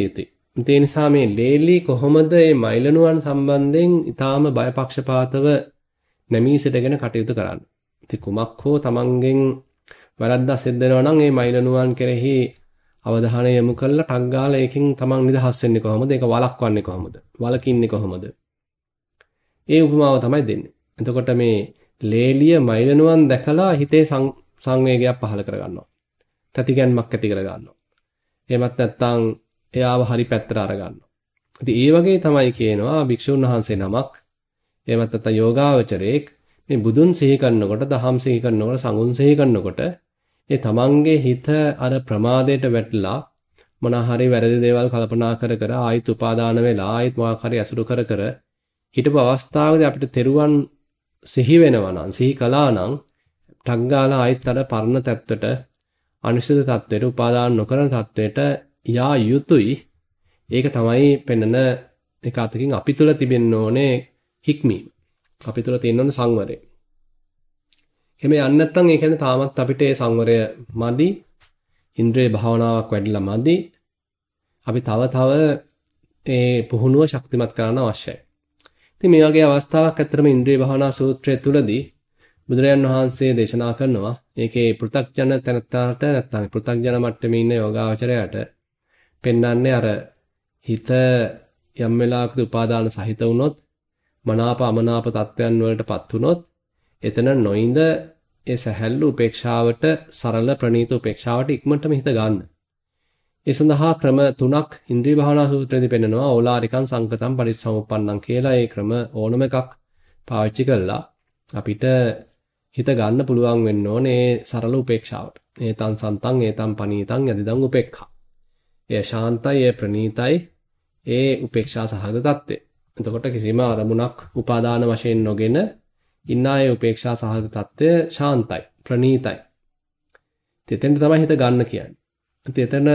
යුතුයි. ඒ නිසා මේ ලේලි කොහොමද මේ මයිලනුවන් සම්බන්ධයෙන් ඊටාම බයපක්ෂපාතව නැමී සිටගෙන කටයුතු කරන්නේ. ඉතින් කුමක් හෝ තමන්ගෙන් වැරද්දක් සිද්ධ වෙනවා නම් මේ මයිලනුවන් කෙරෙහි අවධානය යොමු කරලා ටක් ගාලා ඒකෙන් තමන් නිදහස් වෙන්නේ කොහොමද? ඒක වළක්වන්නේ කොහොමද? වළකින්නේ කොහොමද? ඒ උපමාව තමයි දෙන්නේ. එතකොට මේ ලේලිය මයිලනුවන් දැකලා හිතේ සංවේගයක් පහළ කරගන්නවා. තතිගැන්මක් ඇති කරගන්නවා. එහෙමත් නැත්නම් එයාව හරි පැත්තට අරගන්නවා. ඉතින් ඒ වගේ තමයි කියනවා භික්ෂුන් වහන්සේ නමක් එහෙමත් නැත්නම් යෝගාවචරයේක් මේ බුදුන් සිහි කරනකොට, දහම් සිහි කරනකොට, සංඝුන් සිහි කරනකොට ඒ තමන්ගේ හිත අර ප්‍රමාදයට වැටලා මොනවා හරි වැරදි දේවල් කල්පනා කර කර ආයිත් උපාදාන වෙලා ආයිත් මොකක් හරි අසුරු කර කර හිටපු අවස්ථාවේදී අපිට තෙරුවන් සිහි වෙනවා නම් සිහි කළා නම් ටග්ගාලා ආයිත් අර පරණ තත්ත්වයට අනිශ්චිත තත්ත්වයට උපාදාන නොකරන තත්ත්වයට යා යුතුයි. ඒක තමයි පෙන්නන එක අතකින් අපි තුල තිබෙන්න ඕනේ හික්මීම. අපි තුල තියෙන ඕනේ සංවරය. එහෙම යන්නේ නැත්නම් ඒ කියන්නේ තාමත් අපිට ඒ සංවරය මදි. ඉන්ද්‍රිය භාවනාවක් වැඩිලා මදි. අපි තව තව ඒ පුහුණුව ශක්තිමත් කරන්න අවශ්‍යයි. ඉතින් මේ වගේ අවස්ථාවක් ඇත්තටම ඉන්ද්‍රිය භාවනා සූත්‍රය තුලදී බුදුරජාන් වහන්සේ දේශනා කරනවා ඒකේ පෘ탁ජන තැනත්තාට නැත්නම් පෘ탁ජන මට්ටමේ ඉන්න යෝගාවචරයට පෙන්වන්නේ අර හිත යම් වෙලාවකදී උපාදාන සහිත වුණොත් මනාප අමනාප තත්වයන් වලටපත් වුණොත් එතන නොඉඳ ඒ සැහැල්ලු උපේක්ෂාවට සරල ප්‍රණීත උපේක්ෂාවට ඉක්මනටම හිත ගන්න. ඒ සඳහා ක්‍රම තුනක් ඉන්ද්‍රිය භාවනා සූත්‍රයේදී පෙන්නනවා ඕලාරිකං සංකතං පරිසම්පන්නං කියලා ඒ ක්‍රම ඕනම එකක් පාවිච්චි කළා අපිට හිත ගන්න පුළුවන් වෙන්න ඕනේ සරල උපේක්ෂාවට. ඒතං සන්තං ඒතං පනීතං යදිදං උපේක්ඛා. එය ශාන්තයි, එය ප්‍රණීතයි, ඒ උපේක්ෂා සහගත தත්ත්වය. එතකොට කිසිම අරමුණක් උපාදාන වශයෙන් නොගෙන ඉන්නායේ උපේක්ෂා සහගත தත්ත්වය ශාන්තයි, ප්‍රණීතයි. එතෙන්ට තමයි හිත ගන්න කියන්නේ. එතන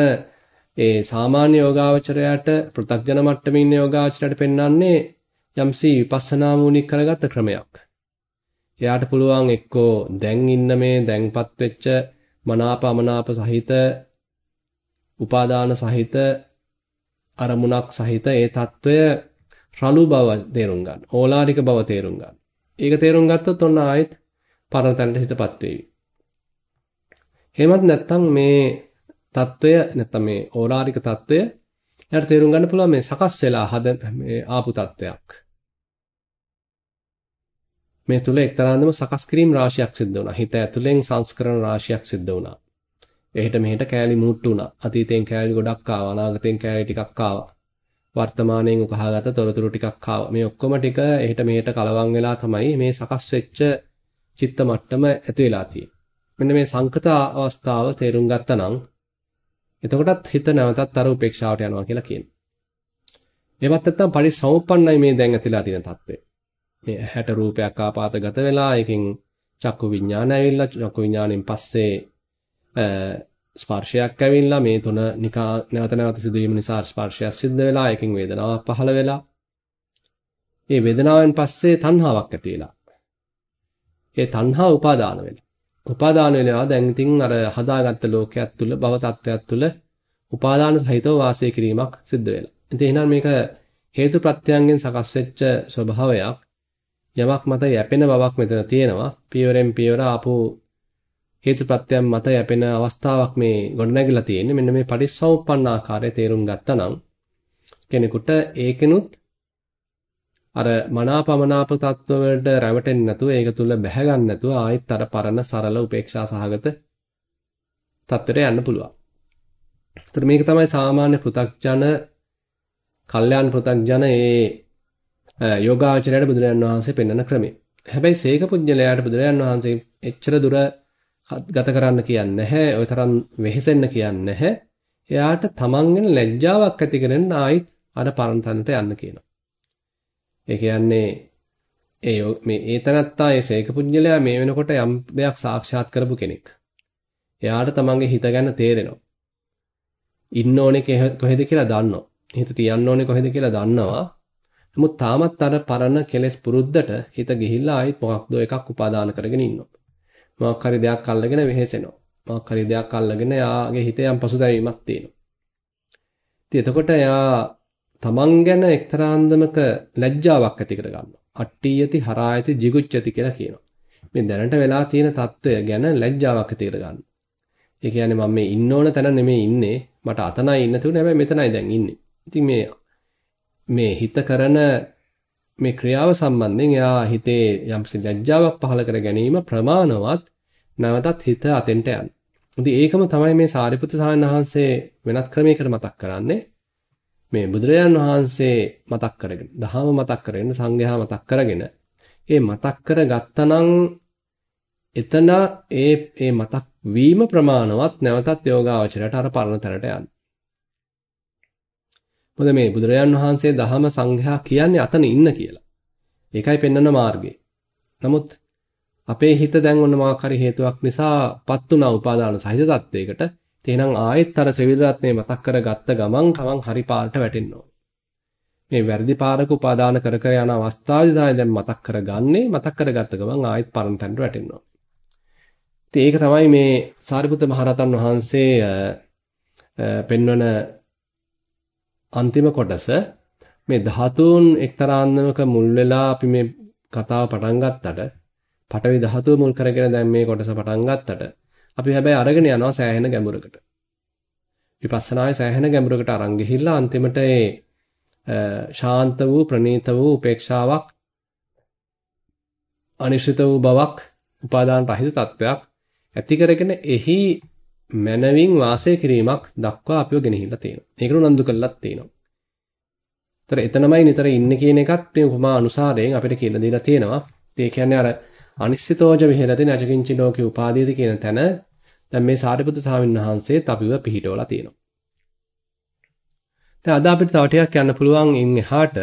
ඒ සාමාන්‍ය යෝගාවචරයට පෘථග්ජන මට්ටමේ ඉන්න යෝගාවචරයට පෙන්වන්නේ යම්සි විපස්සනා මූලික කරගත්ත ක්‍රමයක්. එයාට පුළුවන් එක්කෝ දැන් ඉන්න මේ දැන්පත් වෙච්ච මනාපමනාප සහිත උපාදාන සහිත අරමුණක් සහිත ඒ తত্ত্বය රළු බව තේරුම් ගන්න. ඕලාරික බව තේරුම් ගන්න. ඒක තේරුම් ගත්තොත් ඔන්න ආයෙත් පරණ තැනට හිතපත් වෙවි. එහෙමත් නැත්නම් මේ తত্ত্বය නැත්නම් මේ ඕලාරික తত্ত্বය එයාට තේරුම් ගන්න පුළුවන් මේ සකස් වෙලා හද මේ ආපු తত্ত্বයක්. මේ තුල එක්තරාන්දම සකස් කිරීම රාශියක් සිද්ධ වුණා. හිත ඇතුලෙන් සංස්කරණ රාශියක් සිද්ධ වුණා. එහෙට මෙහෙට කෑලි මූට්ටු වුණා. අතීතයෙන් කෑලි ගොඩක් ආවා. අනාගතයෙන් කෑලි ටිකක් ආවා. වර්තමානයෙන් උකහාගත තොරතුරු ටිකක් ආවා. මේ ඔක්කොම ටික එහෙට මෙහෙට කලවම් වෙලා තමයි මේ සකස් වෙච්ච චිත්ත මට්ටම ඇති වෙලා තියෙන්නේ. මෙන්න මේ සංකත අවස්ථාව තේරුම් ගත්තා නම් එතකොටත් හිත නැවතත් අර උපේක්ෂාවට යනවා කියලා කියනවා. එවත් නැත්තම් පරිසම්පන්නයි මේ දැන් ඇතිලා තියෙන තත්ත්වය. මේ ඇහැට රූපයක් ආපాతගත වෙලා ඒකෙන් චක්කු විඥාන ඇවිල්ලා චක්කු විඥාණයෙන් පස්සේ ස්පර්ශයක් ඇවිල්ලා මේ තුන නිකා නැවත නැවත සිදුවීම නිසා ස්පර්ශයක් සිද්ධ වෙලා ඒකෙන් වේදනාවක් පහළ වෙලා මේ වේදනාවෙන් පස්සේ තණ්හාවක් ඇති වෙලා. ඒ තණ්හා උපාදාන වෙලා. උපාදාන වෙනවා දැන් ඉතින් අර හදාගත්ත ලෝකයක් තුල භව තත්ත්වයක් තුල උපාදාන සහිතව වාසය කිරීමක් සිද්ධ වෙලා. ඉතින් එහෙනම් මේක හේතු ප්‍රත්‍යයන්ගෙන් සකස් වෙච්ච ස්වභාවයක්. යමක් මත යැපෙන බවක් මෙතන තියෙනවා. පියවරෙන් පියවර ආපු හේතුප්‍රත්‍යයන් මත යැපෙන අවස්ථාවක් මේ ගොඩනැගිලා තියෙන්නේ. මෙන්න මේ පටිච්චසමුප්පන්න ආකාරය තේරුම් ගත්තා නම් කෙනෙකුට ඒකෙනුත් අර මනාපමනාප තත්ත්ව වලට රැවටෙන්නේ නැතුව ඒක තුල බැහැ ගන්න නැතුව ආයෙත් අර පරණ සරල උපේක්ෂා සහගත තත්ත්වයට යන්න පුළුවන්. ඒතර මේක තමයි සාමාන්‍ය පෘ탁ජන කල්යාණ පෘ탁ජන ඒ යෝගාචරයට බුදුරජාන් වහන්සේ පෙන්වන ක්‍රමය. හැබැයි සීක පුජ්‍යලයාට බුදුරජාන් වහන්සේ එච්චර දුර ගත කරන්න කියන්නේ නැහැ. ওই තරම් වෙහෙසෙන්න කියන්නේ නැහැ. එයාට තමන්ගෙන ලැජ්ජාවක් ඇති කරගෙන ආයිත් අර පරණ තැනට යන්න කියනවා. ඒ කියන්නේ ඒ මේ ඒතනත්තා ඒ සීක පුජ්‍යලයා මේ වෙනකොට යම් දෙයක් සාක්ෂාත් කරපු කෙනෙක්. එයාට තමන්ගේ හිත ගැන තේරෙනවා. ඉන්න ඕනේ කොහෙද කියලා දන්නවා. හිත තියන්න ඕනේ කොහෙද කියලා දන්නවා. නමුත් තාමත් අර පරණ කෙලෙස් පුරුද්දට හිත ගිහිල්ලා ආයෙත් මොකක්ද එකක් උපාදාන කරගෙන ඉන්නවා. මොකක් හරි දෙයක් අල්ලගෙන වෙහෙසෙනවා. මොකක් හරි දෙයක් අල්ලගෙන යාගේ හිතේ යම් පසුතැවීමක් තියෙනවා. ඉතින් එතකොට යා තමන් ගැන එක්තරා අන්දමක ලැජ්ජාවක් ඇති කර ගන්නවා. අට්ටියති හරායති jigucchati කියලා කියනවා. මේ දැනට වෙලා තියෙන తত্ত্বය ගැන ලැජ්ජාවක් ඇති කර ගන්නවා. ඒ කියන්නේ මම මේ ඉන්න ඕන තැන නෙමෙයි ඉන්නේ. මට අතනයි ඉන්න තුන හැබැයි මෙතනයි දැන් ඉන්නේ. ඉතින් මේ මේ හිත කරන මේ ක්‍රියාව සම්බන්ධයෙන් එයා හිතේ යම්සි ලැජ්ජාවක් පහළ කර ගැනීම ප්‍රමාණවත් නැවතත් හිත අතෙන්ට යන. ඉතින් ඒකම තමයි මේ සාරිපුත්‍ර සාමණේර වහන්සේ වෙනත් ක්‍රමයකට මතක් කරන්නේ. මේ බුදුරජාන් වහන්සේ මතක් කරගෙන, දහම මතක් කරගෙන, සංඝයා මතක් කරගෙන, ඒ මතක් කරගත්තනම් එතන ඒ ඒ මතක් වීම ප්‍රමාණවත් නැවතත් යෝගාවචරයට අර පරණ තැනට යන්න. මොකද මේ බුදුරජාන් වහන්සේ දහම සංඝයා කියන්නේ අතන ඉන්න කියලා. ඒකයි පෙන්වන මාර්ගය. නමුත් අපේ හිත දැන් ඔන්න මාක් හරි හේතුවක් නිසා පත් වුණා උපාදාන සහිත තත්වයකට. එහෙනම් ආයෙත් අර ත්‍රිවිධ රත්නේ මතක් කරගත්ත ගමන් තමන් හරි පාරට වැටෙන්න මේ වැරදි පාරක උපාදාන කර කර යන අවස්ථාවේදී තමයි දැන් මතක් කරගන්නේ මතක් කරගත්ත ගමන් ආයෙත් පරණ තැනට වැටෙනවා. ඉතින් ඒක තමයි මේ සාරිපුත්ත මහරහතන් වහන්සේ පෙන්වන අන්තිම කොටස මේ ධාතුන් එක්තරා අන්දමක මුල් වෙලා අපි මේ කතාව පටන් ගත්තට පටවි ධාතුව මුල් කරගෙන දැන් මේ කොටස පටන් ගත්තට අපි හැබැයි අරගෙන යනවා සෑහෙන ගැඹුරකට. විපස්සනායේ සෑහෙන ගැඹුරකට අරන් ගිහිල්ලා අන්තිමට ඒ ශාන්ත වූ ප්‍රණීත වූ උපේක්ෂාවක් අනිශ්චිත වූ බවක් උපාදාන රහිත තත්වයක් ඇති කරගෙන එහි මනවින් වාසය කිරීමක් දක්වා අපිව ගෙනහිලා තියෙනවා. ඒකට උනන්දු කළාත් තියෙනවා. ඒතර එතනමයි නිතර ඉන්නේ කියන එකත් මේ උපමා අනුසාරයෙන් අපිට කියලා දීලා තියෙනවා. ඒ කියන්නේ අර අනිශ්චිතෝජ විහෙරති නචකින්චි ලෝකේ උපාදීයද කියන තැන දැන් මේ සාරිපුත්‍ර ස්වාමීන් වහන්සේත් අපිව පිහිටවලා තියෙනවා. දැන් අද අපිට තව ටිකක් යන්න පුළුවන් ඉන් එහාට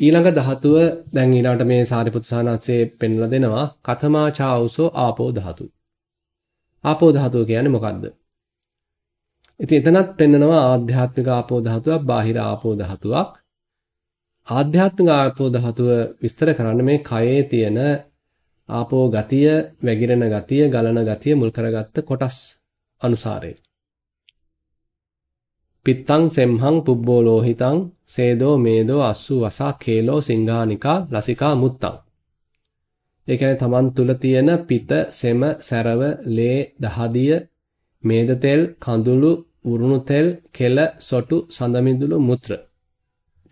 ඊළඟ ධාතුව දැන් ඊළඟට මේ සාරිපුත්‍ර සානන්සේ පෙන්වලා දෙනවා කතමා චාඋසෝ ආපෝ ධාතු. ආපෝ ධාතුව කියන්නේ මොකද්ද? ඉතින් එතනත් පෙන්නනවා ආධ්‍යාත්මික ආපෝ ධාතුවක්, බාහිර ආපෝ ධාතුවක්. ආධ්‍යාත්මික ආපෝ ධාතුව විස්තර කරන්න මේ කයේ තියෙන ආපෝ ගතිය, වැగిරෙන ගතිය, ගලන ගතිය මුල් කරගත්ත කොටස් අනුසාරයෙන්. පිත්තං සෙම්හං පුබ්බෝ ලෝහිතං සේදෝ මේදෝ අස්සු වසා කේලෝ සිංහානිකා ලසිකා මුත්තං. ඒ කියන්නේ තමන් තුල තියෙන පිත, සෙම, සැරව, ලේ, දහදිය, මේද තෙල්, කඳුළු, උරුණු තෙල්, කෙල, සොටු, සඳමිදුළු, මුත්‍ර.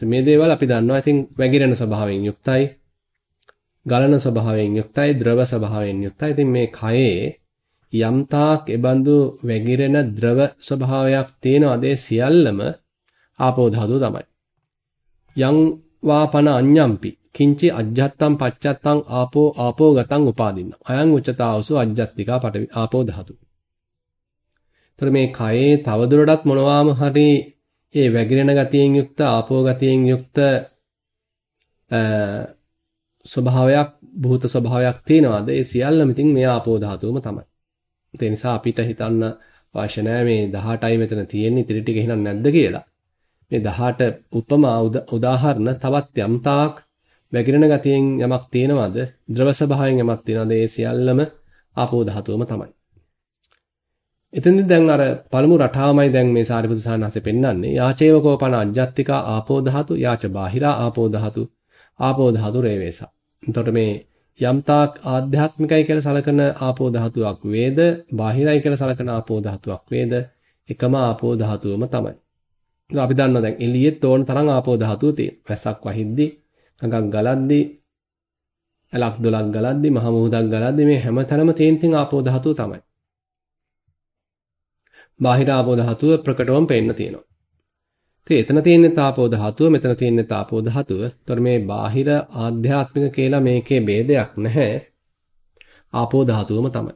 මේ දේවල් අපි දන්නවා. ඉතින් වැగిරෙන ස්වභාවයෙන් යුක්තයි. ගලන ස්වභාවයෙන් යුක්තයි, ද්‍රව ස්වභාවයෙන් යුක්තයි. ඉතින් මේ කයේ යම්තාක් එබඳු වැగిරෙන ද්‍රව ස්වභාවයක් තියෙනවද ඒ සියල්ලම ආපෝ ධාතුව තමයි. යං වාපන අඤ්ඤම්පි කිංචි අජ්ජත්තම් පච්චත්තම් ආපෝ ආපෝ ගතං උපාදින්න. අයං උච්චතාවසු අජ්ජත්තිකා පට ආපෝ ධාතු. ඒතර මේ කයේ තවදුරටත් මොනවාම හරි ඒ වැగిරෙන ගතියෙන් යුක්ත ආපෝ ගතියෙන් යුක්ත ස්වභාවයක් භූත ස්වභාවයක් තියෙනවාද ඒ සියල්ලම ඉතින් මේ ආපෝ ධාතුවම තමයි. ඒ නිසා අපිට හිතන්න අවශ්‍ය නැහැ මේ 18යි මෙතන තියෙන්නේ ඉතිරි ටික එහෙනම් නැද්ද කියලා. මේ 18 උපමා උදාහරණ තවත් යම්තාක් වැగిරෙන ගතියෙන් යමක් තියෙනවද ද්‍රව ස්වභාවයෙන් යමක් තියෙනවද ඒ සියල්ලම ආපෝ ධාතුවම තමයි. එතෙන්දි දැන් අර පළමු රටාවමයි දැන් මේ සාරිපුත්‍ර සානහසේ පෙන්වන්නේ යාචේව කෝපන අජ්ජත්තිකා ආපෝ ධාතු යාච බාහිරා ආපෝ ධාතු ආපෝ ධාතු රේවේසා. එතකොට මේ යම්තාක් ආධ්‍යාත්මිකයි කියලා සලකන ආපෝ ධාතුවක් වේද බාහිරයි කියලා සලකන ආපෝ ධාතුවක් වේද එකම ආපෝ ධාතුවම තමයි. අපි දන්නවා දැන් එළියෙත් ඕන තරම් ආපෝ ධාතුව තියෙනවා. වැස්සක් වහිද්දි, ගඟක් ගලද්දි, ඇලක් දොලක් ගලද්දි, මහ මුහුදක් ගලද්දි මේ හැමතැනම තියෙන තින් ආපෝ ධාතුව තමයි. බාහිර ආපෝ ධාතුව ප්‍රකටවම පේන්න තියෙනවා. ඉතින් එතන තියෙන්නේ තාපෝ ධාතුව, මෙතන තියෙන්නේ තාපෝ ධාතුව. ඒතර මේ බාහිර ආධ්‍යාත්මික කියලා මේකේ ભેදයක් නැහැ. ආපෝ ධාතුවම තමයි.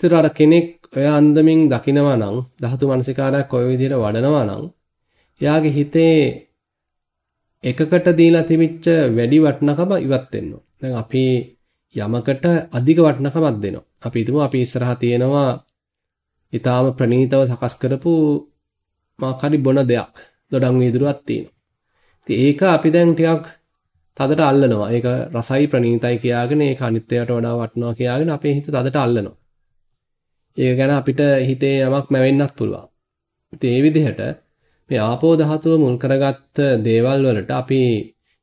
ඒතර අර කෙනෙක් ඔය අන්දමින් දකිනවා නම් ධාතු මනසිකාරයක් ඔය විදිහට වඩනවා නම් එයාගේ හිතේ එකකට දීලා තිබිච්ච වැඩි වටිනකම ඉවත් වෙනවා. දැන් අපි යමකට අධික වටිනකමක් දෙනවා. අපි හිතමු අපි ඉස්සරහා තියෙනවා ඊටාම ප්‍රණීතව සකස් කරපු මාකාරි බොන දෙයක්. දොඩම් වීදුරුවක් තියෙනවා. ඉතින් ඒක අපි දැන් ටිකක් තදට අල්ලනවා. ඒක රසයි ප්‍රණීතයි කියාගෙන ඒක අනිත්‍යයට වඩා වටිනවා කියාගෙන අපේ හිත තදට අල්ලනවා. ඒක ගැන අපිට හිතේ යමක් මැවෙන්නත් පුළුවන්. ඉතින් ඒ විදිහට මේ ආපෝ ධාතුව මුල් කරගත්ත දේවල් වලට අපි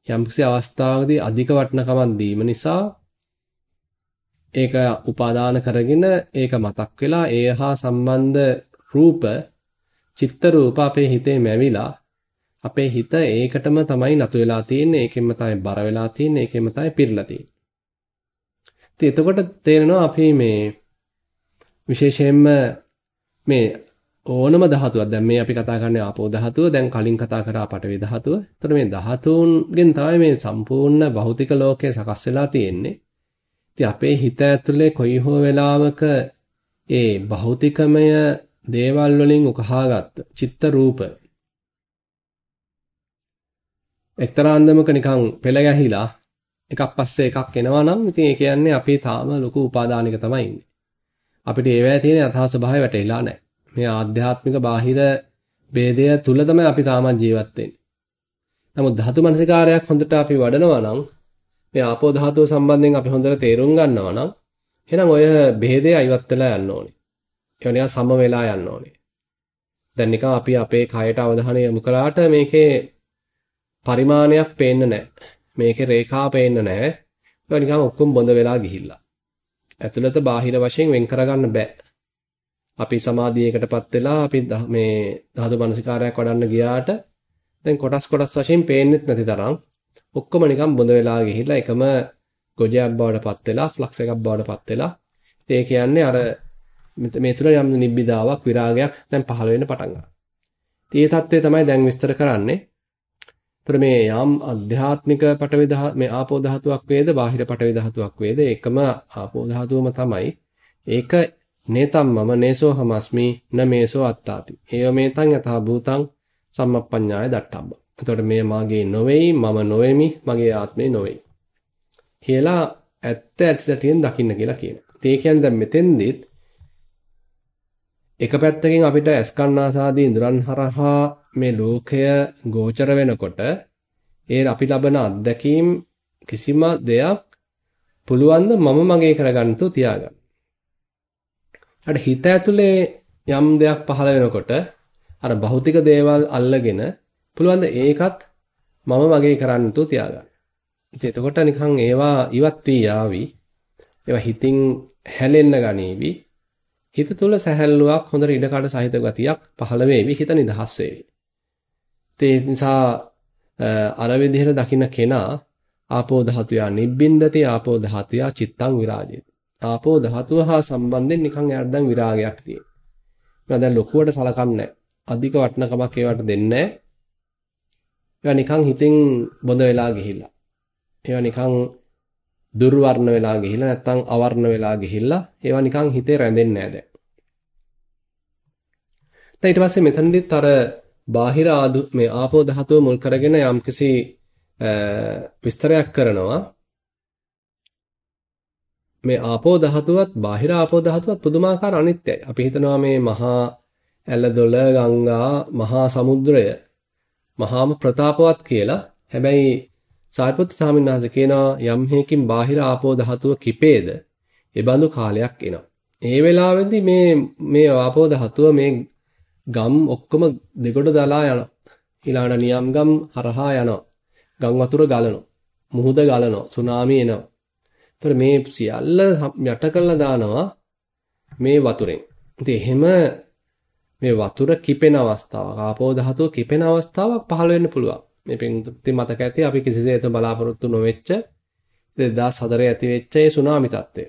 යම්කිසි අවස්ථාවකදී අධික වටිනකමක් දීම නිසා ඒක උපාදාන කරගෙන ඒක මතක් වෙලා ඒ හා සම්බන්ධ රූප චිත්ත රූප අපේ හිතේ මැවිලා අපේ හිත ඒකටම තමයි නතු වෙලා තියෙන්නේ ඒකෙන්ම තමයි බර වෙලා තියෙන්නේ ඒකෙන්ම තමයි පිරලා තියෙන්නේ. ඉතින් එතකොට තේරෙනවා අපි මේ විශේෂයෙන්ම මේ ඕනම ධාතුවක් දැන් මේ අපි කතා කරන්නේ ආපෝ ධාතුව දැන් කලින් කතා කරා පඨවි ධාතුව. එතකොට මේ ධාතුන්ගෙන් තමයි මේ සම්පූර්ණ භෞතික ලෝකය සකස් වෙලා තියෙන්නේ. ඉතින් අපේ හිත ඇතුලේ කොයි හෝ වෙලාවක ඒ භෞතිකමය දේවල් වලින් උකහාගත්ත චිත්ත රූප එක්තරා අන්දමක නිකන් පෙළ ගැහිලා එකක් පස්සේ එකක් එනවා නම් ඉතින් ඒ කියන්නේ අපි තාම ලොකු උපාදානික තමයි ඉන්නේ. අපිට ඒවැය තියෙන යථා ස්වභාවය වැටහිලා නැහැ. මේ ආධ්‍යාත්මික බාහිර ભેදය තුල තමයි අපි තාමත් ජීවත් වෙන්නේ. නමුත් ධාතු මනසිකාරයක් හොඳට අපි වඩනවා නම් මේ ආපෝ ධාතුව සම්බන්ධයෙන් අපි හොඳට තේරුම් ගන්නවා නම් එහෙනම් ඔය ભેදය ඉවත් වෙලා යන්න ඕනේ. ඒවා නිකන් සම වෙලා යන්න ඕනේ. දැන් නිකන් අපි අපේ කයට අවධානය යොමු කළාට මේකේ පරිමාණයක් පේන්න නැහැ. මේකේ රේඛා පේන්න නැහැ. ඒවා නිකන් ඔක්කොම බොඳ වෙලා ගිහිල්ලා. ඇතුළත බාහිර වශයෙන් වෙන් කරගන්න බෑ. අපි සමාධියකටපත් වෙලා අපි මේ ධාතු මනසිකාරයක් වඩන්න ගියාට දැන් කොටස් කොටස් වශයෙන් පේන්නෙත් නැති තරම් ඔක්කොම නිකන් බොඳ වෙලා ගිහිල්ලා එකම ගොජයක් බවටපත් වෙලා ෆ්ලක්ස් එකක් බවටපත් වෙලා ඒ කියන්නේ අර මේ තුල යම් නිබ්බිදාවක් විරාගයක් දැන් පහළ වෙන්න පටන් ගන්නවා. ඒ தත්ත්වය තමයි දැන් විස්තර කරන්නේ. ඒතර මේ යම් අධ්‍යාත්මික පටවි මේ ආපෝ ධාතුවක් වේද බාහිර පටවි ධාතුවක් වේද එකම ආපෝ ධාතුවම තමයි. ඒක නේතම් මම නේසෝ හමස්මි න මේසෝ අත්තාති. ඒව මේතං යථා භූතං සම්මප්පඤ්ඤාය දට්ඨබ්බ. එතකොට මේ මාගේ නොවේයි මම නොවේමි මගේ ආත්මේ නොවේයි. කියලා ඇත්ත ඇත්තටියෙන් දකින්න කියලා කියනවා. ඒ කියන්නේ දැන් මෙතෙන්දිත් එක පැත්තකින් අපිට ඇස්කන්නාසාදී ඉඳුරන් හරහා මේ ලෝකය ගෝචර වෙනකොට ඒ අපි ලබන අත්දැකීම් කිසිම දෙයක් පුළුවන් ද මම මගේ කරගන්න තු තියාගන්න. අර හිත ඇතුලේ යම් දෙයක් පහළ වෙනකොට අර භෞතික දේවල් අල්ලගෙන පුළුවන් ද ඒකත් මම මගේ කරන්න තු තියාගන්න. ඉතින් එතකොට නිකන් ඒවා ඉවත් වී යාවි. ඒවා හිතින් හැලෙන්න ගනීවි. හිත තුළ සැහැල්ලුවක් හොඳට ඉඩකඩ සහිත ගතියක් පහළ වේවි. හිත නිදහස් වේවි. ඒ නිසා අර විදිහට දකින්න කෙනා ආපෝ ධාතුය නිබ්බින්දති ආපෝ ධාතුය චිත්තං විරාජේති. ආපෝ ධාතුව හා සම්බන්ධයෙන් නිකන් එයාට දැන් විරාගයක් තියෙනවා. මම දැන් ලොකුවට සලකන්නේ අධික වටිනකමක් ඒවට දෙන්නේ නැහැ. නිකන් හිතෙන් බොඳ වෙලා ගිහිල්ලා. ඒවා නිකන් දුර්වර්ණ වෙලා ගිහිල්ලා නැත්තම් අවර්ණ වෙලා ගිහිල්ලා ඒවා නිකන් හිතේ රැඳෙන්නේ නැහැ දැන්. දැන් ඊට පස්සේ මෙතනදිත් අර බාහිර ආදු මේ ආපෝ ධාතුව මුල් කරගෙන යම්කිසි විස්තරයක් කරනවා. මේ ආපෝ ධාතුවත් බාහිර ආපෝ ධාතුවත් පුදුමාකාර අනිත්‍යයි. අපි හිතනවා මේ මහා ඇලදොල ගංගා මහා සමුද්‍රය මහාම ප්‍රතාපවත් කියලා. හැබැයි සාරිපුත්තු ස්වාමීන් වහන්සේ කියනවා යම් හේකින් බාහිර ආපෝ ධාතුව කිපේද ඒ බඳු කාලයක් එනවා. ඒ වෙලාවේදී මේ මේ ආපෝ ධාතුව මේ ගම් ඔක්කොම දෙගොඩ දලා යනවා. ඊළඟට නියම් ගම් හරහා යනවා. ගම් වතුර ගලනවා. මුහුද ගලනවා. සුනාමි එනවා. ඒතර මේ සියල්ල යට කළා දානවා මේ වතුරෙන්. ඉතින් එහෙම මේ වතුර කිපෙන අවස්ථාවක් ආපෝ ධාතුව කිපෙන අවස්ථාවක් පහළ වෙන්න පුළුවන්. මේ පින්තුත්ති මතක ඇති අපි කිසිසේත් බලාපොරොත්තු නොවෙච්ච 2004 ඇති වෙච්ච ඒ සුනාමි තත්ත්වය.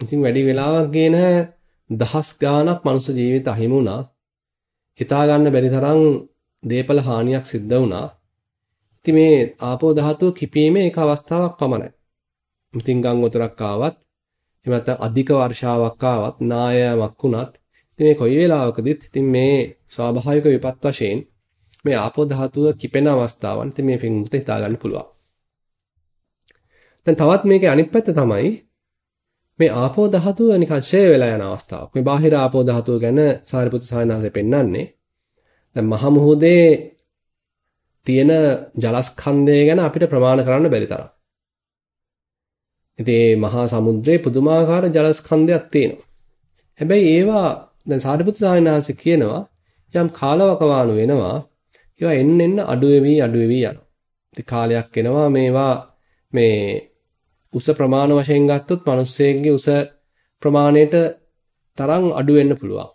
ඉතින් වැඩි වෙලාවක් ගේන දහස් ගාණක් මනුස්ස ජීවිත අහිමි වුණා. හිතා ගන්න බැරි තරම් දේපල හානියක් සිද්ධ වුණා. ඉතින් මේ ආපෝ ධාතුව කිපීමේ එක අවස්ථාවක් පමණයි. ඉතින් ගම් වතුරක් ආවත් එහෙම නැත්නම් අධික වර්ෂාවක් ආවත් නායයක් වුණත් ඉතින් මේ කොයි වෙලාවකදීත් ඉතින් මේ ස්වාභාවික විපත් වශයෙන් මේ ආපෝ ධාතුව කිපෙන අවස්ථාවන් ඉතින් මේ පින්මුත හිතා ගන්න පුළුවන්. දැන් තවත් මේකේ අනිත් පැත්ත තමයි මේ ආපෝ ධාතුව නිකන් ෂේ වෙලා යන අවස්ථාවක්. මේ බාහිර ආපෝ ධාතුව ගැන සාරිපුත්‍ර සායනාසේ පෙන්වන්නේ. දැන් මහ මුහුදේ තියෙන ජලස්කන්ධය ගැන අපිට ප්‍රමාණ කරන්න බැරි තරම්. ඉතින් මේ මහා සමුද්‍රයේ පුදුමාකාර ජලස්කන්ධයක් තියෙනවා. හැබැයි ඒවා දැන් සාරිපුත්‍ර සායනාසේ කියනවා යම් කාලවකවානු වෙනවා ඒවා එන්න එන්න අඩු වෙවි අඩු වෙවි යනවා. ඉතින් කාලයක් එනවා මේවා මේ උස ප්‍රමාණ වශයෙන් ගත්තොත් මිනිස්සෙගේ උස ප්‍රමාණයට තරම් අඩු වෙන්න පුළුවන්.